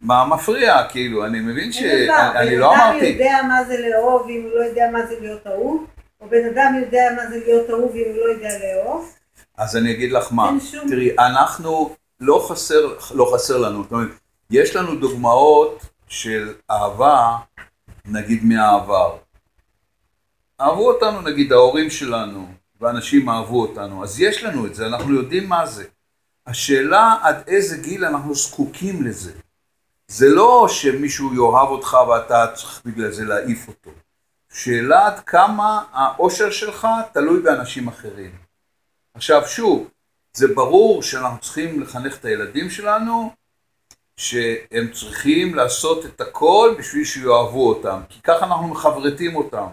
מה מפריע, כאילו, אני מבין אין דבר, שאני בן לא אדם אמרתי, יודע מה זה לאהוב אם הוא לא יודע מה זה להיות אהוב, או בן אדם יודע מה זה להיות אהוב אם הוא לא יודע לאהוב. אז אני אגיד לך מה, שום... תראי, אנחנו, לא חסר, לא חסר לנו, זאת אומרת, יש לנו דוגמאות של אהבה, נגיד מהעבר. אהבו אותנו, נגיד ההורים שלנו, ואנשים אהבו אותנו, אז יש לנו את זה, אנחנו יודעים מה זה. השאלה עד איזה גיל אנחנו זקוקים לזה. זה לא שמישהו יאהב אותך ואתה צריך בגלל זה להעיף אותו. שאלה עד כמה האושר שלך תלוי באנשים אחרים. עכשיו שוב, זה ברור שאנחנו צריכים לחנך את הילדים שלנו, שהם צריכים לעשות את הכל בשביל שיאהבו אותם, כי ככה אנחנו מחברתים אותם,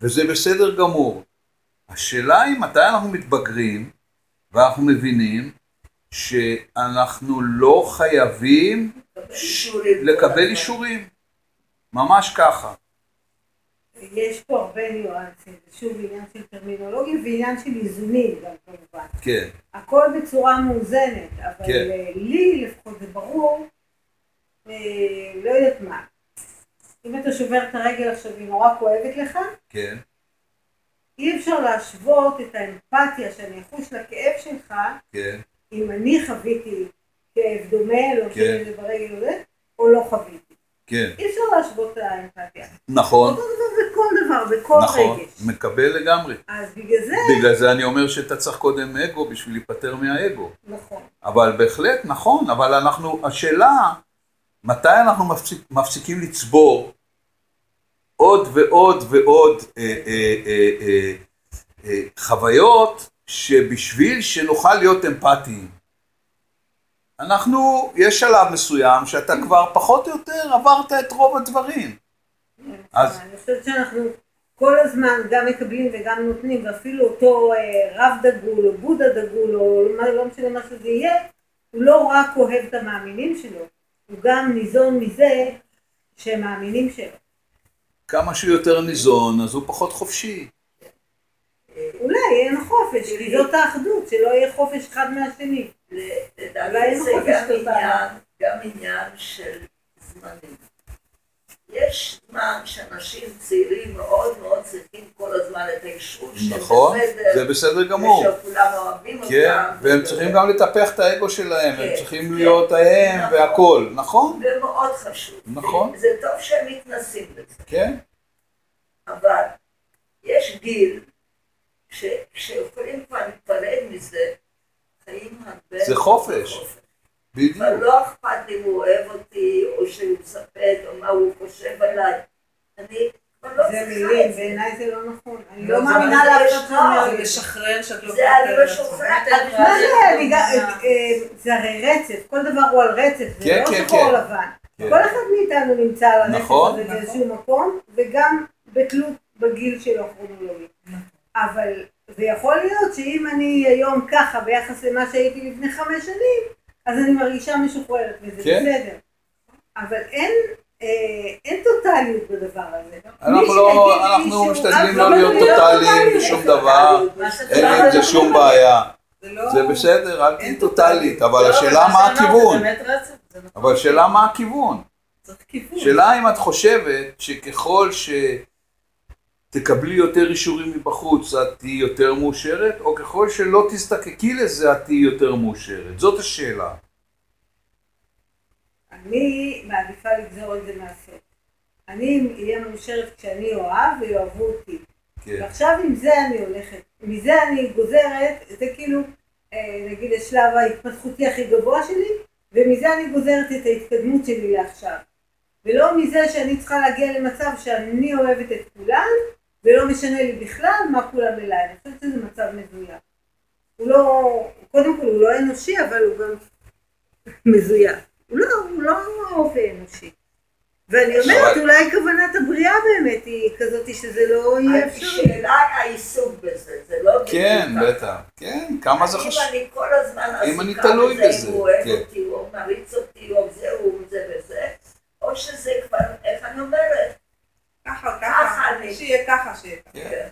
וזה בסדר גמור. השאלה היא מתי אנחנו מתבגרים, ואנחנו מבינים שאנחנו לא חייבים. לקבל אישורים. ממש ככה. יש פה הרבה ניואנסים, זה שוב עניין של טרמינולוגיה ועניין של איזונים גם כמובן. כן, הכל בצורה מאוזנת, אבל כן. אה, לי לפחות זה ברור, אה, לא יודעת מה. אם אתה שובר את הרגל עכשיו היא נורא כואבת לך, כן, אי אפשר להשוות את האמפתיה שאני אחוש לכאב שלך, כן, אם אני חוויתי כאב דומה, לא כן. משנה זה ברגל או זה, או לא חוויתי. כן. אי אפשר להשוות את האמפתיה. נכון, אותו דבר בכל דבר, בכל נכון, רגש. מקבל לגמרי. אז בגלל זה, בגלל זה אני אומר שאתה צריך קודם אגו בשביל להיפטר מהאגו. נכון. אבל בהחלט, נכון, אבל אנחנו, השאלה, מתי אנחנו מפסיק, מפסיקים לצבור עוד ועוד ועוד אה, אה, אה, אה, אה, חוויות שבשביל שנוכל להיות אמפתיים. אנחנו, יש שלב מסוים שאתה כבר פחות או יותר עברת את רוב הדברים. אז- אני חושבת שאנחנו כל הזמן גם מקבלים וגם נותנים, ואפילו אותו אה, רב דגול או בודה דגול או לא משנה מה שזה יהיה, הוא לא רק אוהב את המאמינים שלו, הוא גם ניזון מזה שהם מאמינים שלו. כמה שהוא יותר ניזון, אז הוא פחות חופשי. אולי אין חופש, כי זאת האחדות, שלא יהיה חופש אחד מהשני. אולי לדעתי זה גם עניין של זמנים. יש זמן שאנשים צעירים מאוד מאוד צריכים כל הזמן את האישור שהם נכון, בסדר, זה בסדר גמור. ושכולם אוהבים אותם. כן, והם צריכים גם לטפח את האגו שלהם, הם כן, צריכים כן, להיות ההם נכון. והכל, נכון? זה מאוד חשוב. נכון. זה טוב שהם מתנסים בזה. כן, אבל יש גיל שכשיכולים כבר להיפרד מזה, חיים הרבה... זה חופש. בדיוק. אבל לא אכפת לי אם הוא אוהב אותי, או שהוא מספד, או מה הוא חושב עליי. אני לא זה מילים. בעיניי זה לא נכון. אני לא, לא מאמינה שאומר זה לי. לשחרר שאת לא זה אני יכולה לא. מה זה, אה, זה הרי רצף, כל דבר הוא על רצף, זה כן, לא כן, שחור כן. לבן. כל אחד מאיתנו נמצא על הרצף נכון. הזה באיזשהו מקום, וגם בתלות בגיל שלו כרונולוגי. אבל זה יכול להיות שאם אני היום ככה ביחס למה שהייתי לפני חמש שנים, אז אני מרגישה משוחררת, וזה כן. בסדר. אבל אין, אה, אין טוטליות בדבר הזה. אנחנו לא, אנחנו שהוא- משתדלים אבל לא להיות לא טוטאליים טוטלי, בשום דבר, אין עם זה שום בעיה. זה לא... בסדר, אל תהיי טוטאלית, אבל לא, השאלה מה הכיוון. נכון. אבל השאלה מה הכיוון. צריך כיוון. שאלה אם את חושבת שככל שתקבלי יותר אישורים מבחוץ את תהיי יותר מאושרת, או ככל שלא תזדקקי לזה את תהיי יותר מאושרת. זאת השאלה. אני מעדיפה לגזור את זה מהסוף. אני אהיה מאושרת כשאני אוהב ויאהבו אותי. כן. ועכשיו עם זה אני הולכת. מזה אני גוזרת, זה כאילו, אה, נגיד השלב ההתפתחותי הכי גבוה שלי, ומזה אני גוזרת את ההתקדמות שלי לעכשיו. ולא מזה שאני צריכה להגיע למצב שאני אוהבת את כולם, ולא משנה לי בכלל מה כולם אליי. אני חושבת שזה מצב מזויף. הוא לא, קודם כל הוא לא אנושי, אבל הוא גם מזויף. הוא לא, הוא לא אופי אנושי. ואני אומרת, אולי כוונת הבריאה באמת היא כזאת שזה לא יהיה אפשרי. השאלה העיסוק בזה, זה לא... כן, בטח. כן, כמה זה אם חשוב. אני כל הזמן אם אני עסוקה תלוי בזה, בזה, אם הוא אוהב כן. אותי, או מריץ אותי, או זה, או זה וזה, או שזה כבר, איך אני אומרת? ככה, ככה. שיהיה ככה, שיהיה ככה. כן.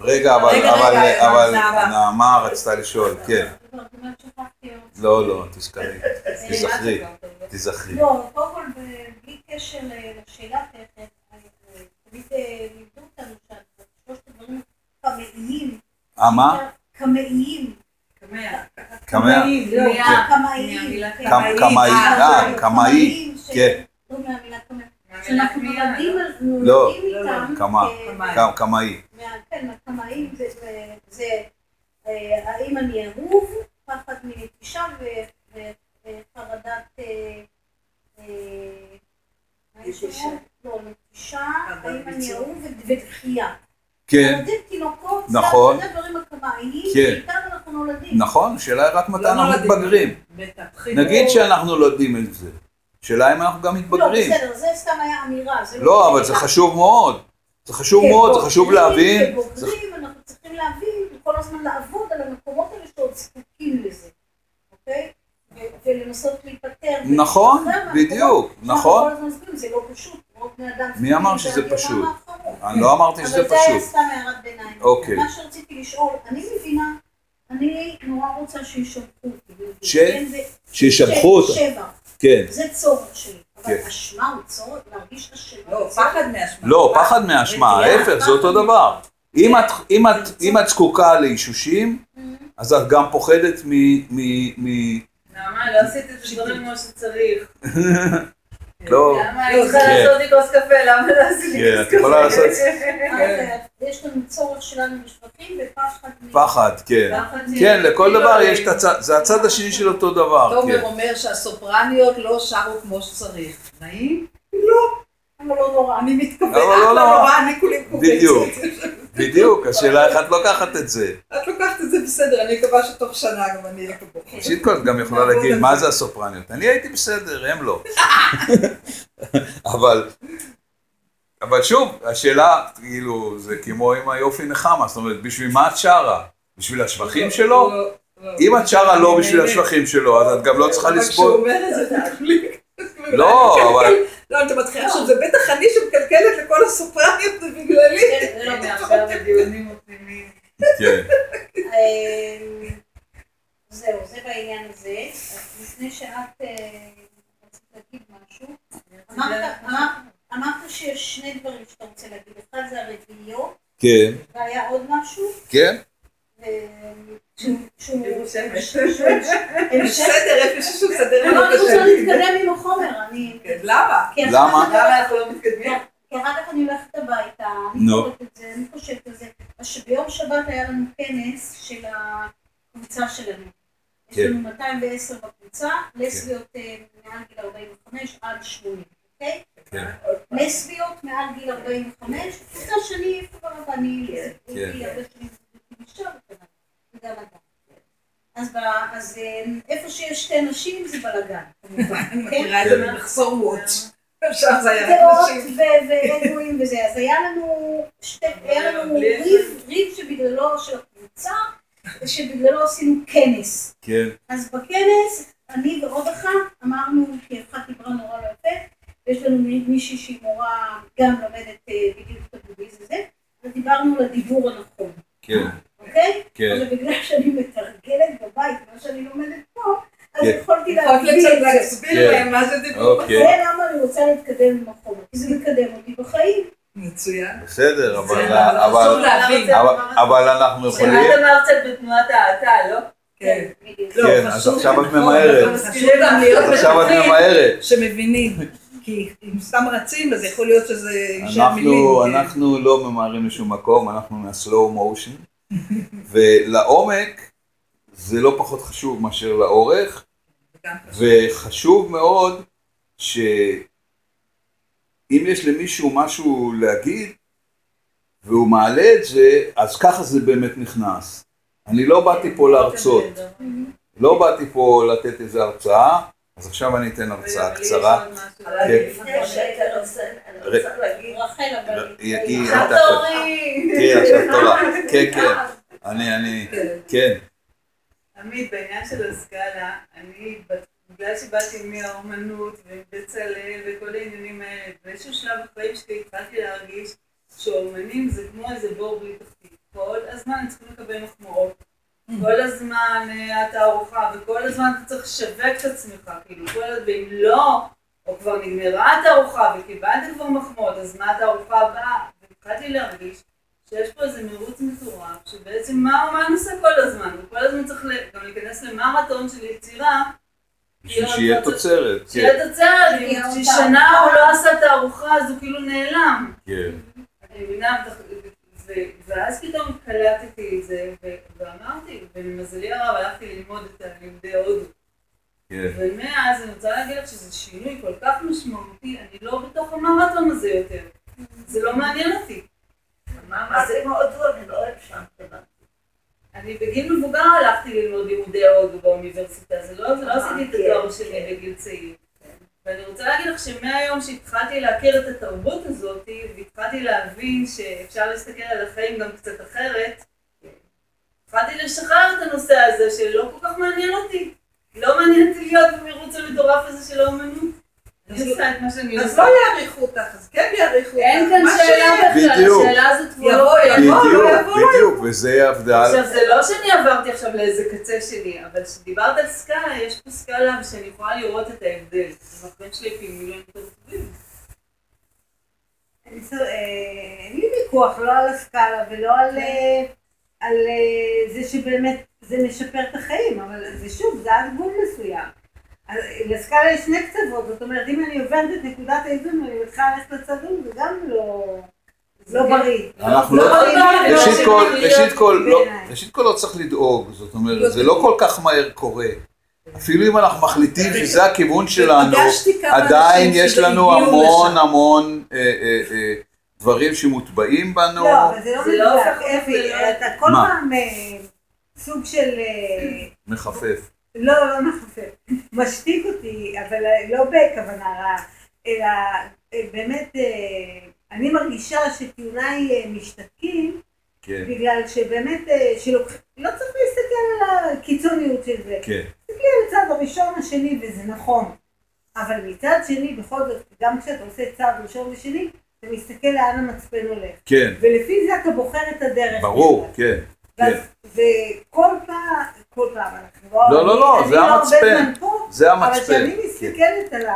רגע, אבל, נעמה. רצתה לשאול, כן. לא, לא, תזכרי, תזכרי? תזכרי. לא, קודם כל, בלי קשר לשאלה תכף, אני- תמיד אה, לימדו אותנו ששלושת הדברים קמאיים. אה, מה? קמאיים. קמאיים. מהמילה כן. קמ- קמאי, אה, קמאי, קמאיים, ש- כן. לא מהמילה קמא. מהמילה שאנחנו קמיעה, נולדים לא? לא. נולדים לא, לא, איתם. קמא. אה, קמאי. קמ- קמאי. מה- כן, מהקמאים זה, זה, זה אה, האם אני אהוב, פחד מנטישה וחרדת אה, אה? לא, נטישה, האם אני. אהוב ודחייה. כן, נולדים תינוקות, נכון. זה הדברים הקמאיים, כן. שאיתם אנחנו נולדים. נכון, השאלה היא רק מתי לא אנחנו נולדים. מתבגרים. נגיד שאנחנו לא יודעים את זה. השאלה אם אנחנו גם לא, מתבגרים. בסדר, זה סתם היה אמירה. לא, אבל זה חשוב מאוד. זה חשוב כן, מאוד, זה חשוב להבין. ובוגרים, אנחנו צריכים להבין וכל הזמן לעבוד על המקומות האלה שעוד זקוקים לזה, אוקיי? ולנסות להיפטר. נכון, בדיוק, נכון. כל זה לא פשוט, רוב בני אדם מי אמר שזה פשוט? אני לא אמרתי שזה אבל זה היה פשוט. סתם הערת ביניים. אוקיי. מה שרציתי לשאול, אני מבינה, אני נורא רוצה שישבחו אותי. שישבחו אותה. שבח, כן. זה צורך שלי. אבל כן. אשמה הוא צורך, להרגיש אשמה. לא. פחד מאשמה. לא, פחד רתיעה. ההפך, זה אותו דבר. אם את- אם את- אם את זקוקה לאישושים, אז את גם פוחדת מ... מ- מ- נעמה, לא עשית את הדברים כמו שצריך. לא, למה היית צריכה כן. לעשות לי כוס קפה? למה לא עשית לי כן, כוס את יכולה קפה? לעשות- יש לנו צורך שלנו בשבחים ופחד. פחד, כן. כן, לכל כאילו, דבר יש את הצד, זה הצד השני של אותו דבר, תומר כן. אומר שהסופרניות לא שרו כמו שצריך. נעים? אבל לא נורא. אני מתכוון, את לא לא נורא. אני כולי קופצת. בדיוק. בדיוק, השאלה איך את לוקחת את זה. את לוקחת את זה בסדר, אני מקווה שתוך שנה גם אני אהיה כל, את גם יכולה להגיד, מה זה." הסופרניות? אני הייתי בסדר, הם לא. אבל, אבל שוב, השאלה, כאילו, זה כמו עם היופי נחמה, זאת אומרת, בשביל מה את שרה? בשביל השבחים שלו? לא, לא. אם את שרה לא בשביל. השבחים שלו, אז את גם לא צריכה לסבול. לא, אבל, לא, אתה מתחיל עכשיו, זה בטח אני שמקלקלת לכל הסופרניות, זה בגללי. כן, זה לא הנה נכון. עכשיו הדיונים הפנימיים. כן, אמ, זהו, זה בעניין הזה. אז לפני שאת אה, רצית להגיד משהו, אמרת- אמרת- אמרת שיש שני דברים שאתה רוצה להגיד. אחד זה הרביעיות, כן, והיה עוד משהו. כן, אה, כאילו. בסדר, איפה שהוא מסדר לא, לנו אני רוצה. להתקדם עם החומר. אני... כן, למה? למה? למה אנחנו לא מתקדמים? כי אחר כך אני הולכת הביתה, אני. קוראת את זה, אני חושבת על זה. אז שביום שבת היה לנו כנס של הקבוצה שלנו. יש כן. לנו 210 בקבוצה, לסביות אה, מעל גיל 45 עד 80, אוקיי? כן. לסביות מעל גיל 45, קבוצה שאני איפה כבר ואני כן. הייתי הרבה שנים אדם. אז ב- אז אה, איפה שיש שתי נשים זה בלאגן. אני כן? מכירה את זה במחסור וואץ'. שם זה היה נשים. ו- ובדואים וזה, אז היה לנו, ריב, ריב שבגללו, של הקבוצה, שבגללו עשינו כנס. כן, אז בכנס אני ועוד אחת אמרנו, כי אחת דיברה נורא לא יפה, ויש לנו מישהי שהיא מורה, גם לומדת אה, בדיוק את הבודהיזם וזה, אז דיברנו על הדיבור הנכון, כן, אוקיי? כן. אבל בגלל שאני מתרגלת בבית, מה שאני לומדת פה, אז כן. יכולתי זה. להסביר כן. להם מה זה דיבור. אוקיי. זה למה אני רוצה להתקדם עם החומר, כי זה מקדם אותי בחיים. מצוין. בסדר, אבל- אנחנו יכולים... שמעת אמרת בתנועת האטה, לא? כן. בדיוק. לא, כן, אז עכשיו את ממהרת. אז עכשיו את ממהרת. שמבינים. כי אם סתם רצים, אז יכול להיות שזה. אנחנו, כן. אנחנו לא ממהרים לשום מקום, אנחנו מה-slow motion, ולעומק זה לא פחות חשוב מאשר לאורך. וחשוב מאוד שאם יש למישהו משהו להגיד, והוא מעלה את זה, אז ככה זה באמת נכנס. אני לא באתי פה להרצות, לא באתי פה לתת איזה הרצאה, אז עכשיו אני אתן הרצאה קצרה. אבל כן. לפני שאתה רוצה, אני רוצה להגיד, רחל, אבל... היא- היא- הורי. כן, עכשיו תורה. כן, כן. אני, אני, כן. עמית, בעניין של הסקאלה, אני, בגלל שבאתי מהאומנות ובצלאל וכל העניינים האלה, באיזשהו שלב בחיים שלי התחלתי להרגיש שאומנים זה כמו איזה בור בלי תחתית. כל הזמן צריכים לקבל מחמאות. כל הזמן אה, התערוכה, וכל הזמן אתה צריך לשווק את עצמך, כאילו, כל הזמן, ואם לא, או כבר נגמרה התערוכה וקיבלת כבר מחמאות, אז מה התערוכה הבאה? והתחלתי להרגיש שיש פה איזה מירוץ מטורף, שבעצם מה האומן עושה כל הזמן? הוא כל הזמן צריך גם להיכנס למרתון של יצירה, בשביל שיהיה תוצרת. כן, שיהיה תוצרת, שיהיה אם אותה. שנה הוא לא עשה תערוכה אז הוא כאילו נעלם. כן. אני מבינה, ואז פתאום קלטתי את זה, ואמרתי, ולמזלי הרב הלכתי ללמוד את הלימודי הודו. כן. ומאז אני רוצה להגיד לך שזה שינוי כל כך משמעותי, אני לא בתוך המרתון הזה יותר. זה לא מעניין אותי. מה אמרתי מאוד טוב, אני לא אוהב שם. אני בגיל מבוגר הלכתי ללמוד לימודי הודו באוניברסיטה, זה לא, זה לא עשיתי את התואר שלי בגיל צעיר. ואני רוצה להגיד לך שמהיום שהתחלתי להכיר את התרבות הזאת, והתחלתי להבין שאפשר להסתכל על החיים גם קצת אחרת, התחלתי לשחרר את הנושא הזה שלא כל כך מעניין אותי. לא מעניין אותי להיות במירוץ המטורף הזה של האומנות. אז. לא יעריכו אותך, אז כן יעריכו אותך. אין כאן מה שאלה. בכלל. השאלה הזאת כבר יבוא, לא. יבוא. בדיוק, לא יבוא, בדיוק, וזה ההבדל. עכשיו זה לא שאני עברתי עכשיו לאיזה קצה שלי, אבל כשדיברת על סקאלה, יש פה סקאלה שאני יכולה לראות את ההבדל. המחקרים שלי פעילים יותר טובים. אין לי ויכוח, לא על הסקאלה ולא על, אה, על אה, זה שבאמת זה משפר את החיים, אבל זה שוב, זה עד גבול מסוים. אז לסקאלה יש שני קצוות, זאת אומרת, אם אני עוברת את נקודת האיזון ואני מתחילה ללכת לצד ההוא, זה גם לא, לא בריא. אנחנו לא לא... לא ראשית כל, להיות ראשית כל, לא, בעיניי. ראשית כל לא צריך לדאוג, זאת אומרת, זה לא כל כך מהר קורה. אפילו אם אנחנו מחליטים שזה הכיוון שלנו, עדיין יש לנו המון. המון אה, אה, אה, דברים שמוטבעים בנו. לא, אבל זה לא לא מדויק, הופך אותך אפי, ל- אתה כל מה? פעם סוג של... מחפף. לא, לא מחפף. משתיק אותי, אבל לא בכוונה רעה, אלא אה, באמת, אה, אני מרגישה שטיעוניי אה, משתתקים, כן, בגלל שבאמת, שלוקח, לא צריך להסתכל על הקיצוניות של זה. כן. תסתכלי על הצד הראשון, השני, וזה נכון. אבל מצד שני, בכל זאת, גם כשאתה עושה צעד ראשון ושני, אתה מסתכל לאן המצפן הולך. כן, ולפי זה אתה בוחר את הדרך. ברור, כן. ואז- כן. וכל פעם, כל פעם, אנחנו לא... לא, לא, לא, זה לא המצפן. זה אבל המצפן. כשאני כן. מסתכלת על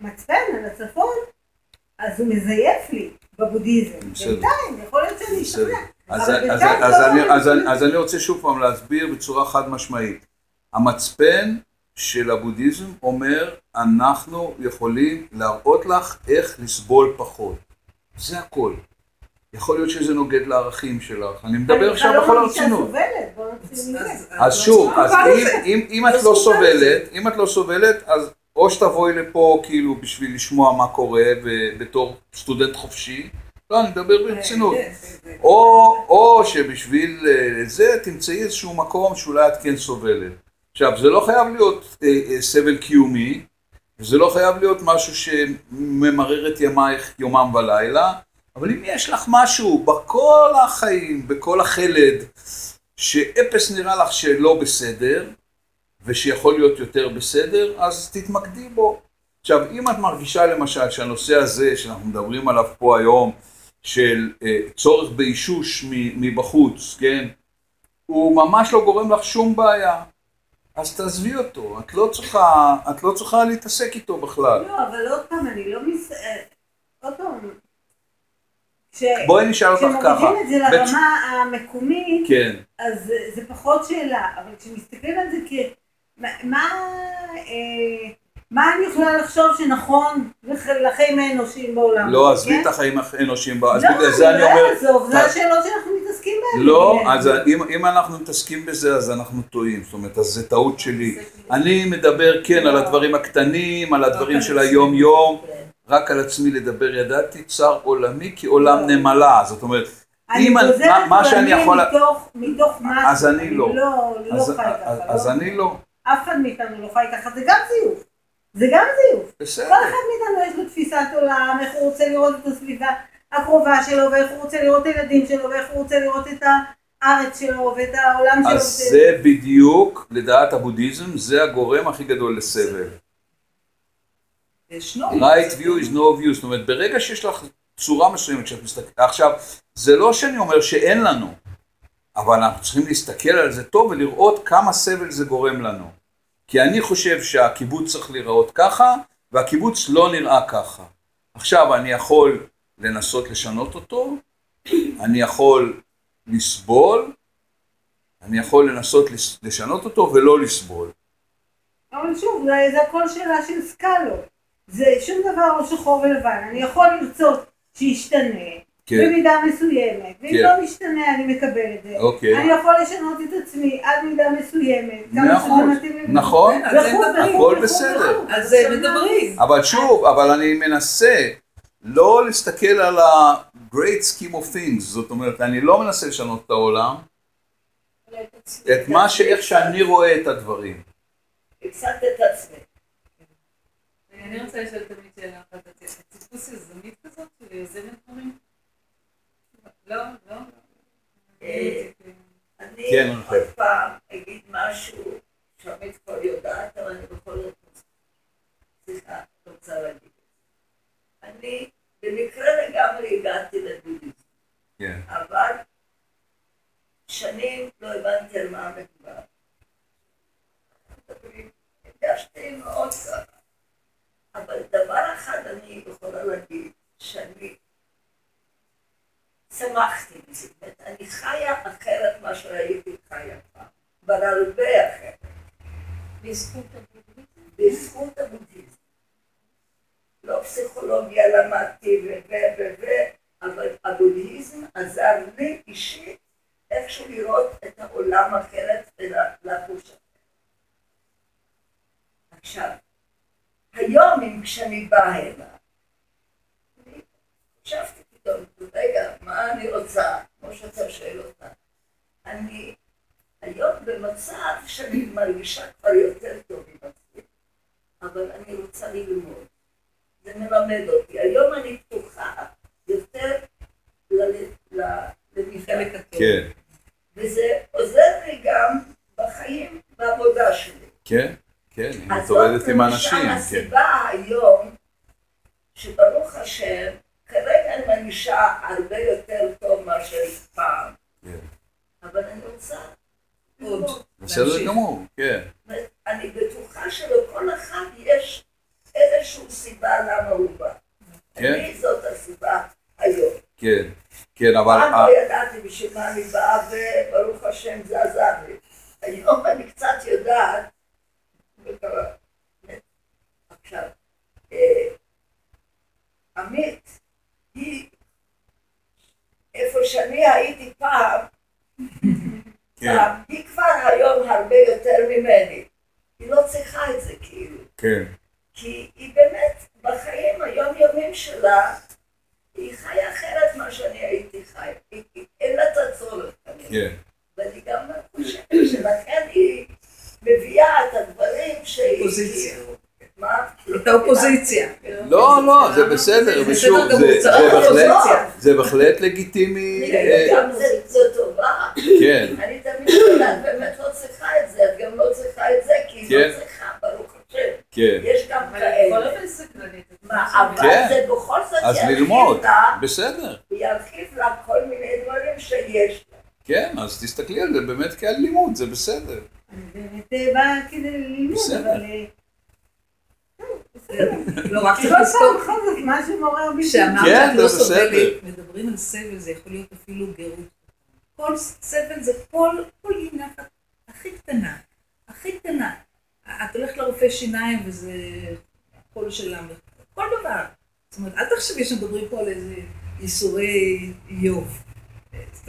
המצפן, על הצפון, אז הוא מזייף לי בבודהיזם. בינתיים, יכול להיות שאני. אשתכנע. אבל. אני, אז אני רוצה שוב פעם להסביר בצורה חד משמעית. המצפן של הבודהיזם אומר, אנחנו יכולים להראות לך איך לסבול פחות. זה הכל. יכול להיות שזה נוגד לערכים שלך. אני מדבר עכשיו בכל לא מרגישה הרצינות. אז שוב, אז זקוקה אם, לזה. אם, אם את לא לא סובלת, אם את לא סובלת, אז או שתבואי לפה כאילו בשביל לשמוע מה קורה בתור סטודנט חופשי, לא, אני מדבר ברצינות. כן, כן, כן. או, שבשביל אה, זה תמצאי איזשהו מקום שאולי את כן סובלת. עכשיו, זה לא חייב להיות אה, אה, סבל קיומי, וזה לא חייב להיות משהו שממרר את ימייך יומם ולילה, אבל אם יש לך משהו בכל החיים, בכל החלד, שאפס נראה לך שלא בסדר, ושיכול להיות יותר בסדר, אז תתמקדי בו. עכשיו, אם את מרגישה למשל שהנושא הזה שאנחנו מדברים עליו פה היום, של אה, צורך באישוש מבחוץ, כן, הוא ממש לא גורם לך שום בעיה, אז תעזבי אותו, את לא צריכה, את לא צריכה להתעסק איתו בכלל. לא, אבל עוד פעם, אני לא מס... אה, עוד פעם. בואי נשאל אותך ככה, כשמורידים את זה לרמה המקומית, כן, אז זה- זה פחות שאלה, אבל כשמסתכלים על זה כ... מה, מה, אה, מה אני יכולה לחשוב שנכון לח- לחיים האנושיים בעולם? לא, עזבי כן? את החיים האנושיים, אז לא, בגלל זה אני לא אומר, אעזוב, זה ת- השאלות שאנחנו מתעסקים בהן. לא, כן. אז אם, אם אנחנו מתעסקים בזה, אז אנחנו טועים, זאת אומרת, אז זה טעות שלי. אני מדבר, כן, על הדברים הקטנים, על הדברים של היום-יום, רק על עצמי לדבר ידעתי, צר עולמי כעולם לא. נמלה, זאת אומרת, אני אם אני- גוזרת מה- מה שאני יכול- מתוך, מתוך משהו. אז אני לא. לא, אני לא אז, חי אז, ככה. אז לא. אני לא, אף אחד מאיתנו לא חי ככה, זה גם זיוף. זה גם זיוף. בסדר, כל אחד מאיתנו יש לו תפיסת עולם, איך הוא רוצה לראות את הסביבה הקרובה שלו, ואיך הוא רוצה לראות את הילדים שלו, ואיך הוא רוצה לראות את הארץ שלו, ואת העולם שלו. אז זה בדיוק, לדעת הבודהיזם, זה הגורם הכי גדול לסבל. Right view is no view, זאת אומרת, ברגע שיש לך צורה מסוימת שאת מסתכלת, עכשיו, זה לא שאני אומר שאין לנו, אבל אנחנו צריכים להסתכל על זה טוב ולראות כמה סבל זה גורם לנו. כי אני חושב שהקיבוץ צריך להיראות ככה, והקיבוץ לא נראה ככה. עכשיו, אני יכול לנסות לשנות אותו, אני יכול לסבול, אני יכול לנסות לשנות אותו ולא לסבול. אבל שוב, זה, זה הכל שאלה של סקלות. זה שום דבר לא שחור ולבן. אני יכול לרצות שישתנה כן, במידה מסוימת, ואם כן. לא משתנה אני מקבל את זה. אוקיי. אני יכול לשנות את עצמי עד מידה מסוימת, כמה. שזה מתאים לי. נכון, וכו' מדברים. וכו' הכל בסדר. על זה עכשיו, מדברים. אבל שוב, אבל אני מנסה לא להסתכל על ה-great scheme of things, זאת אומרת, אני לא מנסה לשנות את העולם, את מה ש... איך שאני רואה את הדברים. הפסדת את עצמי. אני רוצה לשאול תמיד שאלה אחת, את טיפוס יזמית כזאת של יוזמת דברים? לא, לא. אה, אני כן, עוד רחל. פעם אגיד משהו שעמית כבר יודעת, אבל אני בכל זאת סליחה, רוצה להגיד. אני במקרה לגמרי הגעתי לבודהיזם, כן. אבל שנים לא הבנתי על מה מדובר. הרגשתי מאוד ככה. אחד אני יכולה להגיד, שאני שמחתי מזה. אני חיה אחרת ממה שהייתי חיה פעם, אבל הרבה אחרת, בזכות הבודהיזם. בזכות הבודהיזם. לא פסיכולוגיה למדתי ו... ו... ו... ו... אבל הבודהיזם עזר לי אישית איכשהו לראות את העולם אחרת ולחוש אחרת. עכשיו, היום אם כשאני באה הנה, אני חשבתי פתאום, רגע, מה אני רוצה? כמו שאתה שואל אותה. אני היום במצב שאני מרגישה כבר יותר טוב עם עצמי, אבל אני רוצה ללמוד. זה מלמד אותי. היום אני פתוחה יותר ל- ל- למידה. חלק הטוב. כן, וזה עוזר לי גם בחיים, בעבודה שלי. כן, כן, אז עובדת זאת עם אנשים, כן. הסיבה היום, שברוך השם, כרגע אני מרגישה הרבה יותר טוב מאשר פעם, כן. אבל אני רוצה עוד. בסדר. גמור, כן. אני בטוחה שלכל אחד יש איזושהי סיבה למה הוא בא. כן. אני זאת הסיבה היום. כן, כן, אבל... פעם לא ידעתי בשביל מה אני באה, וברוך השם זה עזר לי. היום אני קצת יודעת. וקרה. עכשיו, אה, עמית, היא, איפה שאני הייתי פעם, כן, פעם, היא כבר היום הרבה יותר ממני. היא לא צריכה את זה כאילו. כן, כי היא באמת, בחיים היומיומיים שלה, היא חיה אחרת ממה שאני הייתי חי. היא- היא- אין לה את הצורך. כן. ואני גם חושבת שלכן היא מביאה את הדברים שהיא... אופוזיציה. כאילו- מה? את האופוזיציה. לא, לא, זה בסדר, זה ושוב, זה- בהחלט- לגיטימי, אה, גם זה טובה. כן, אני תמיד אומרת, באמת לא צריכה את זה, את גם לא צריכה את זה, כי כן. לא צריכה, ברוך השם. כן. יש גם היא כאלה. אבל כן. זה בכל זאת אז ירחיב ללמוד, לה, בסדר. ירחיב לה כל מיני דברים שיש לה. כן, אז תסתכלי על זה באמת כעל לימוד, זה בסדר. אני באמת אה, באה כדי ללמוד, בסדר. אבל... בסדר. לא, רק צריך כל לזכור, בכל זאת משהו מעורר בי. כשאמרת כן, שאת לא. סובלת, מדברים על סבל, זה יכול להיות אפילו גירות. כל סבל זה כל, נחת הכי קטנה, הכי קטנה. את הולכת לרופא שיניים וזה הקול של המ... כל דבר. זאת אומרת, אל תחשבי שמדברים פה על איזה ייסורי איוב.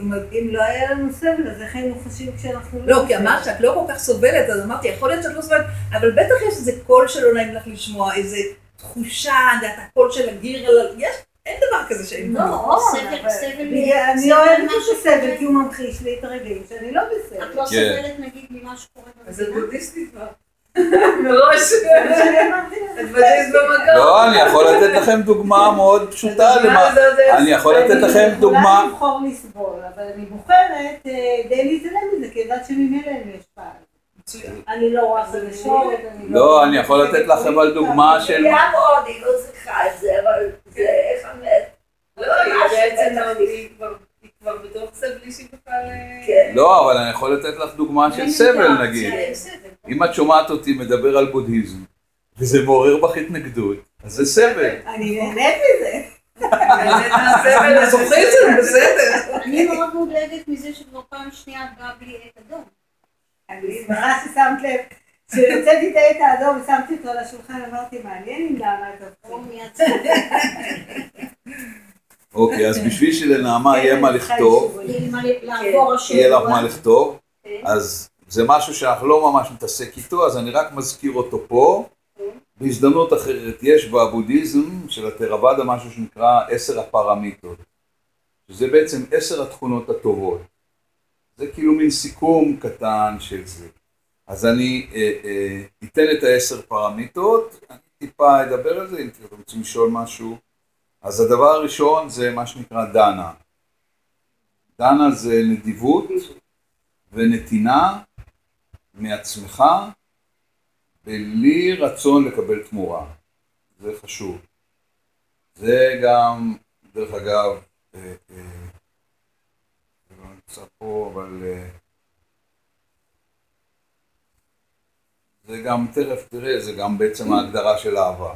אומרת, אם לא היה לנו סבל, אז איך היינו חושבים כשאנחנו לא, כי אמרת שאת לא כל כך סובלת, אז אמרתי, יכול להיות שאת לא סובלת, אבל בטח יש איזה קול שלא נעים לך לשמוע, איזה תחושה, את הקול של הגיר, על- יש, אין דבר כזה שאין לא. סבל, סבל, אני סבל אוהבת את הסבל. כי הוא ממחיש לי את הרגעים שאני לא בסדר. את לא כן. סובלת נגיד ממה שקורה אז את במדינה? בודהיסטית כבר. מראש. לך, את במקום. לא, אני יכול לתת לכם דוגמה מאוד פשוטה זה- אני יכול לתת אני לכם דוגמה... יכולה לבחור לסבול, אבל אני בוחרת אה, די להתעלם מזה, כי יודעת שממילא אין השפעה. אני לא רואה חדשות, אני לא, אני יכול לתת לכם אבל דוגמה של... היא מאוד, היא לא צריכה את זה, אבל זה איך המת. לא, היא בעצם. לא- כבר- בתוך סבל בלי שהיא בכלל... אה, כן. לא, אבל אני יכול לתת לך דוגמה של סבל נגיד. כן. אם את שומעת אותי מדבר על בודהיזם, וזה מעורר בך התנגדות, אז זה סבל. אני נהנית מזה. הסבל זה, בסדר. אני מאוד מודאגת מזה שכבר פעם שנייה את באה בלי עט אדום. אני שמחה ששמת לב. כשהוצאתי את העט האדום ושמתי אותו על השולחן, אמרתי, מעניין אם למה את או עושה. אוקיי, אז בשביל שלנעמה יהיה מה לכתוב, יהיה מה לעבור השבוע. יהיה לך מה לכתוב, כן. אז זה משהו שאנחנו לא ממש מתעסק איתו, אז אני רק מזכיר אותו פה. בהזדמנות אחרת, יש בבודהיזם של התרוואדה משהו שנקרא עשר הפרמיטות, שזה בעצם עשר התכונות הטובות. זה כאילו מין סיכום קטן של זה. אז אני אה, אה, אתן את העשר פרמיטות, אני טיפה אדבר על זה, אם אתם רוצים לשאול משהו. אז הדבר הראשון זה מה שנקרא דנה. דנה זה נדיבות ונתינה מעצמך בלי רצון לקבל תמורה. זה חשוב. זה גם, דרך אגב, אה, אה, זה לא נמצא פה, אבל אה, זה גם, תכף תראה, זה גם בעצם ההגדרה של אהבה.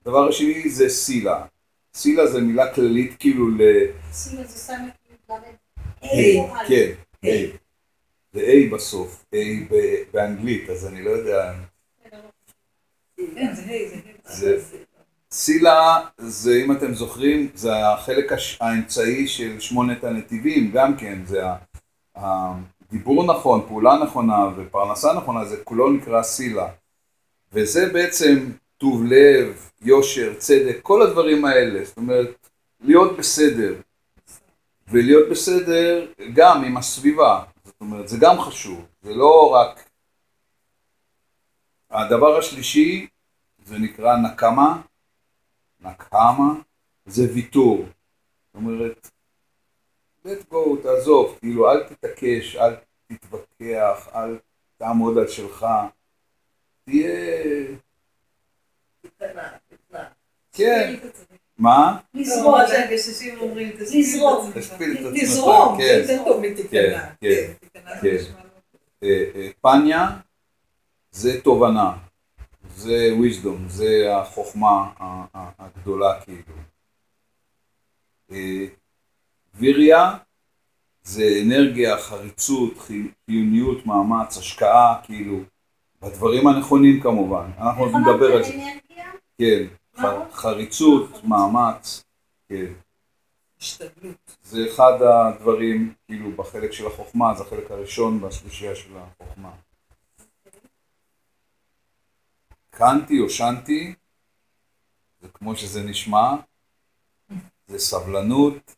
הדבר השני זה סילה. סילה זה מילה כללית כאילו ל... את זה סמך י"ד. היי, או א'. כן, היי. זה A בסוף, A באנגלית, אז אני לא יודע. כן, זה סילה זה, אם אתם זוכרים, זה החלק האמצעי של שמונת הנתיבים, גם כן, זה ה- הדיבור נכון, פעולה נכונה ופרנסה נכונה, זה כולו נקרא סילה. וזה בעצם טוב לב, יושר, צדק, כל הדברים האלה, זאת אומרת, להיות בסדר. ולהיות בסדר גם עם הסביבה, זאת אומרת, זה גם חשוב, זה לא רק... הדבר השלישי, זה נקרא נקמה, נקמה, זה ויתור. זאת אומרת, let go, תעזוב, כאילו, אל תתעקש, אל תתווכח, אל תעמוד על שלך. תהיה... כן. מה? לזרום. למרות שהגששים אומרים, תשפיל את לזרום. עצמך. תשפיל את עצמך. לזרום, כן. זה יותר טוב מתקנה. כן, כן. כן. לא- אה, אה, פניה זה תובנה, זה wisdom, זה החוכמה הגדולה כאילו. אה, ויריה זה אנרגיה, חריצות, חי- חיוניות, מאמץ, השקעה, כאילו, בדברים הנכונים כמובן. אנחנו אמרת נדבר על זה. כן? חריצות. מאמץ, כן. השתדלות. זה אחד הדברים, כאילו, בחלק של החוכמה, זה החלק הראשון והשלישייה של החוכמה. קנטי או שנטי, זה כמו שזה נשמע, זה סבלנות,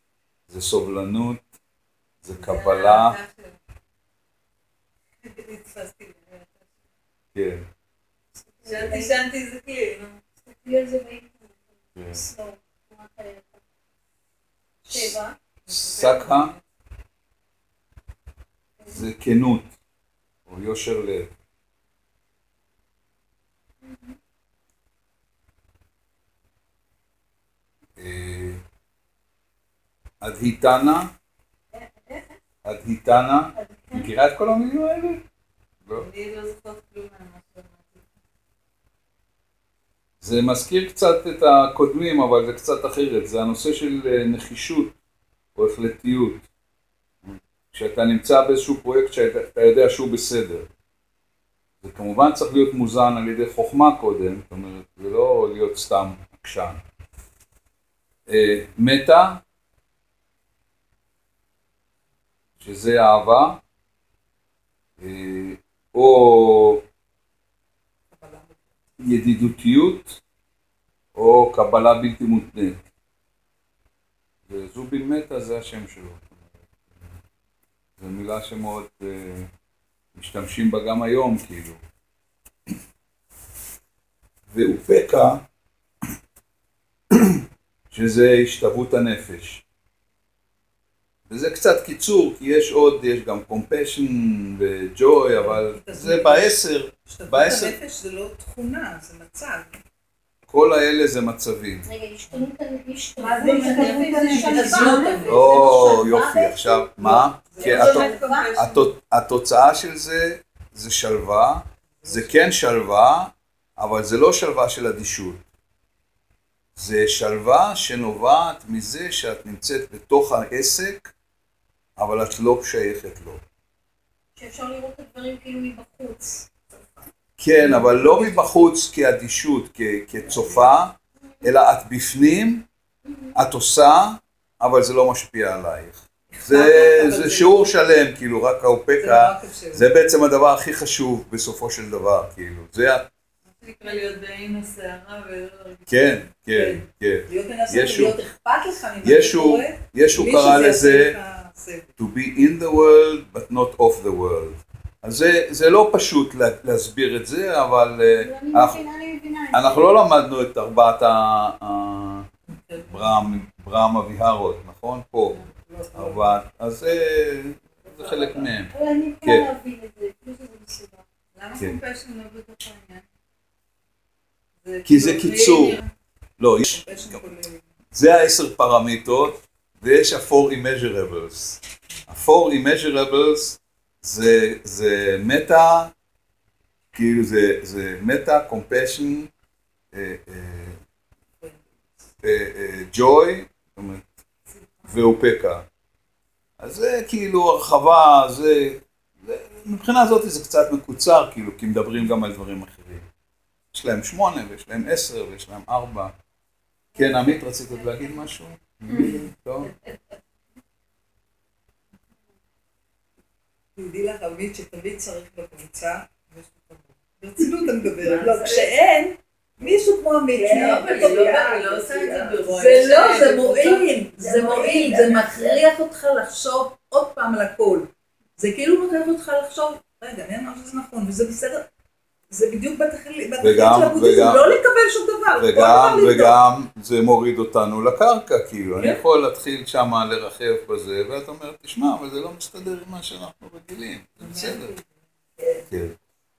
זה סובלנות, זה קבלה. כן, שנתי שנתי זה כלי, סלואו, תנועת היד. שבע. סקה זה כנות, או יושר לב. אה, אדהיטנה, אדהיטנה, מכירה את כל המילים האלה? לא. אני לא זוכרת כלום. זה מזכיר קצת את הקודמים, אבל זה קצת אחרת. זה הנושא של אה, נחישות או החלטיות. כשאתה נמצא באיזשהו פרויקט שאתה יודע שהוא בסדר. זה כמובן צריך להיות מוזן על ידי חוכמה קודם, זאת אומרת, זה לא להיות סתם עקשן. אה, מטה, שזה אהבה, אה, או ידידותיות, או קבלה בלתי מותנית. וזובין מטה זה השם שלו. זו מילה שמאוד אה, משתמשים בה גם היום, כאילו. ואופקה, שזה השתוות הנפש. וזה קצת קיצור, כי יש עוד, יש גם compassion ו-joy, אבל זה בעשר, השתתפות בעשר. הנפש זה לא תכונה, זה מצב. כל האלה זה מצבים. רגע, השתנות הנפש, מה זה השתנות הנפש? שלווה. או, יופי, עכשיו, מה? התוצאה של זה, זה שלווה, זה כן שלווה, אבל זה לא שלווה של אדישות. זה שלווה שנובעת מזה שאת נמצאת בתוך העסק, אבל את לא שייכת לו. שאפשר לראות את הדברים כאילו מבחוץ. כן, אבל לא מבחוץ כאדישות, כצופה, אלא את בפנים, את עושה, אבל זה לא משפיע עלייך. זה, זה שיעור שלם, כאילו, רק האופקה. זה בעצם הדבר הכי חשוב בסופו של דבר, כאילו. זה, ה- נקרא להיות בעין הסערה ולא להרגיש. כן, כן, כן. להיות מנסה ישו- להיות אכפת לך ממה שקורה, ישו קרא לזה. To be in the world but not of the world. אז זה, זה לא פשוט לה, להסביר את זה, אבל אה, אנחנו-. אנחנו לא למדנו את ארבעת הברהם אביהרות, נכון? פה, ארבעת, אז זה, זה חלק מהם. אבל אני כן. יכולה להבין את זה, כאילו שזה מסודר. למה כן. לא בתוך העניין? כי זה כאילו- קיצור. לא. זה העשר פרמיטות, ויש ה-four immeasurables. ה-four immeasurables זה, זה מטה, כאילו זה, זה מטה, זאת אומרת, ואופקה. אז זה כאילו הרחבה, זה, זה, מבחינה זאת זה קצת מקוצר, כאילו, כי מדברים גם על דברים אחרים. יש להם שמונה, ויש להם עשר, ויש להם ארבע. כן, עמית, רצית להגיד משהו? טוב. תדעי לך, עמית, שתמיד צריך בקבוצה. ברצינות אני מדברת. לא, כשאין, מישהו כמו עמית, כן, לא- לא זה לא, זה. מועיל, זה מועיל, זה מכריח אותך לחשוב עוד פעם על הכל. זה כאילו מכריח אותך לחשוב, רגע, אני אמרתי שזה נכון, וזה בסדר. זה בדיוק בתכלית של הבודהיזם, לא לקבל שום דבר. וגם. וגם זה מוריד אותנו לקרקע, כאילו, אני כן. יכול להתחיל שמה לרחב בזה, ואת אומרת, תשמע, אבל זה לא מסתדר עם מה שאנחנו רגילים, זה בסדר. כן.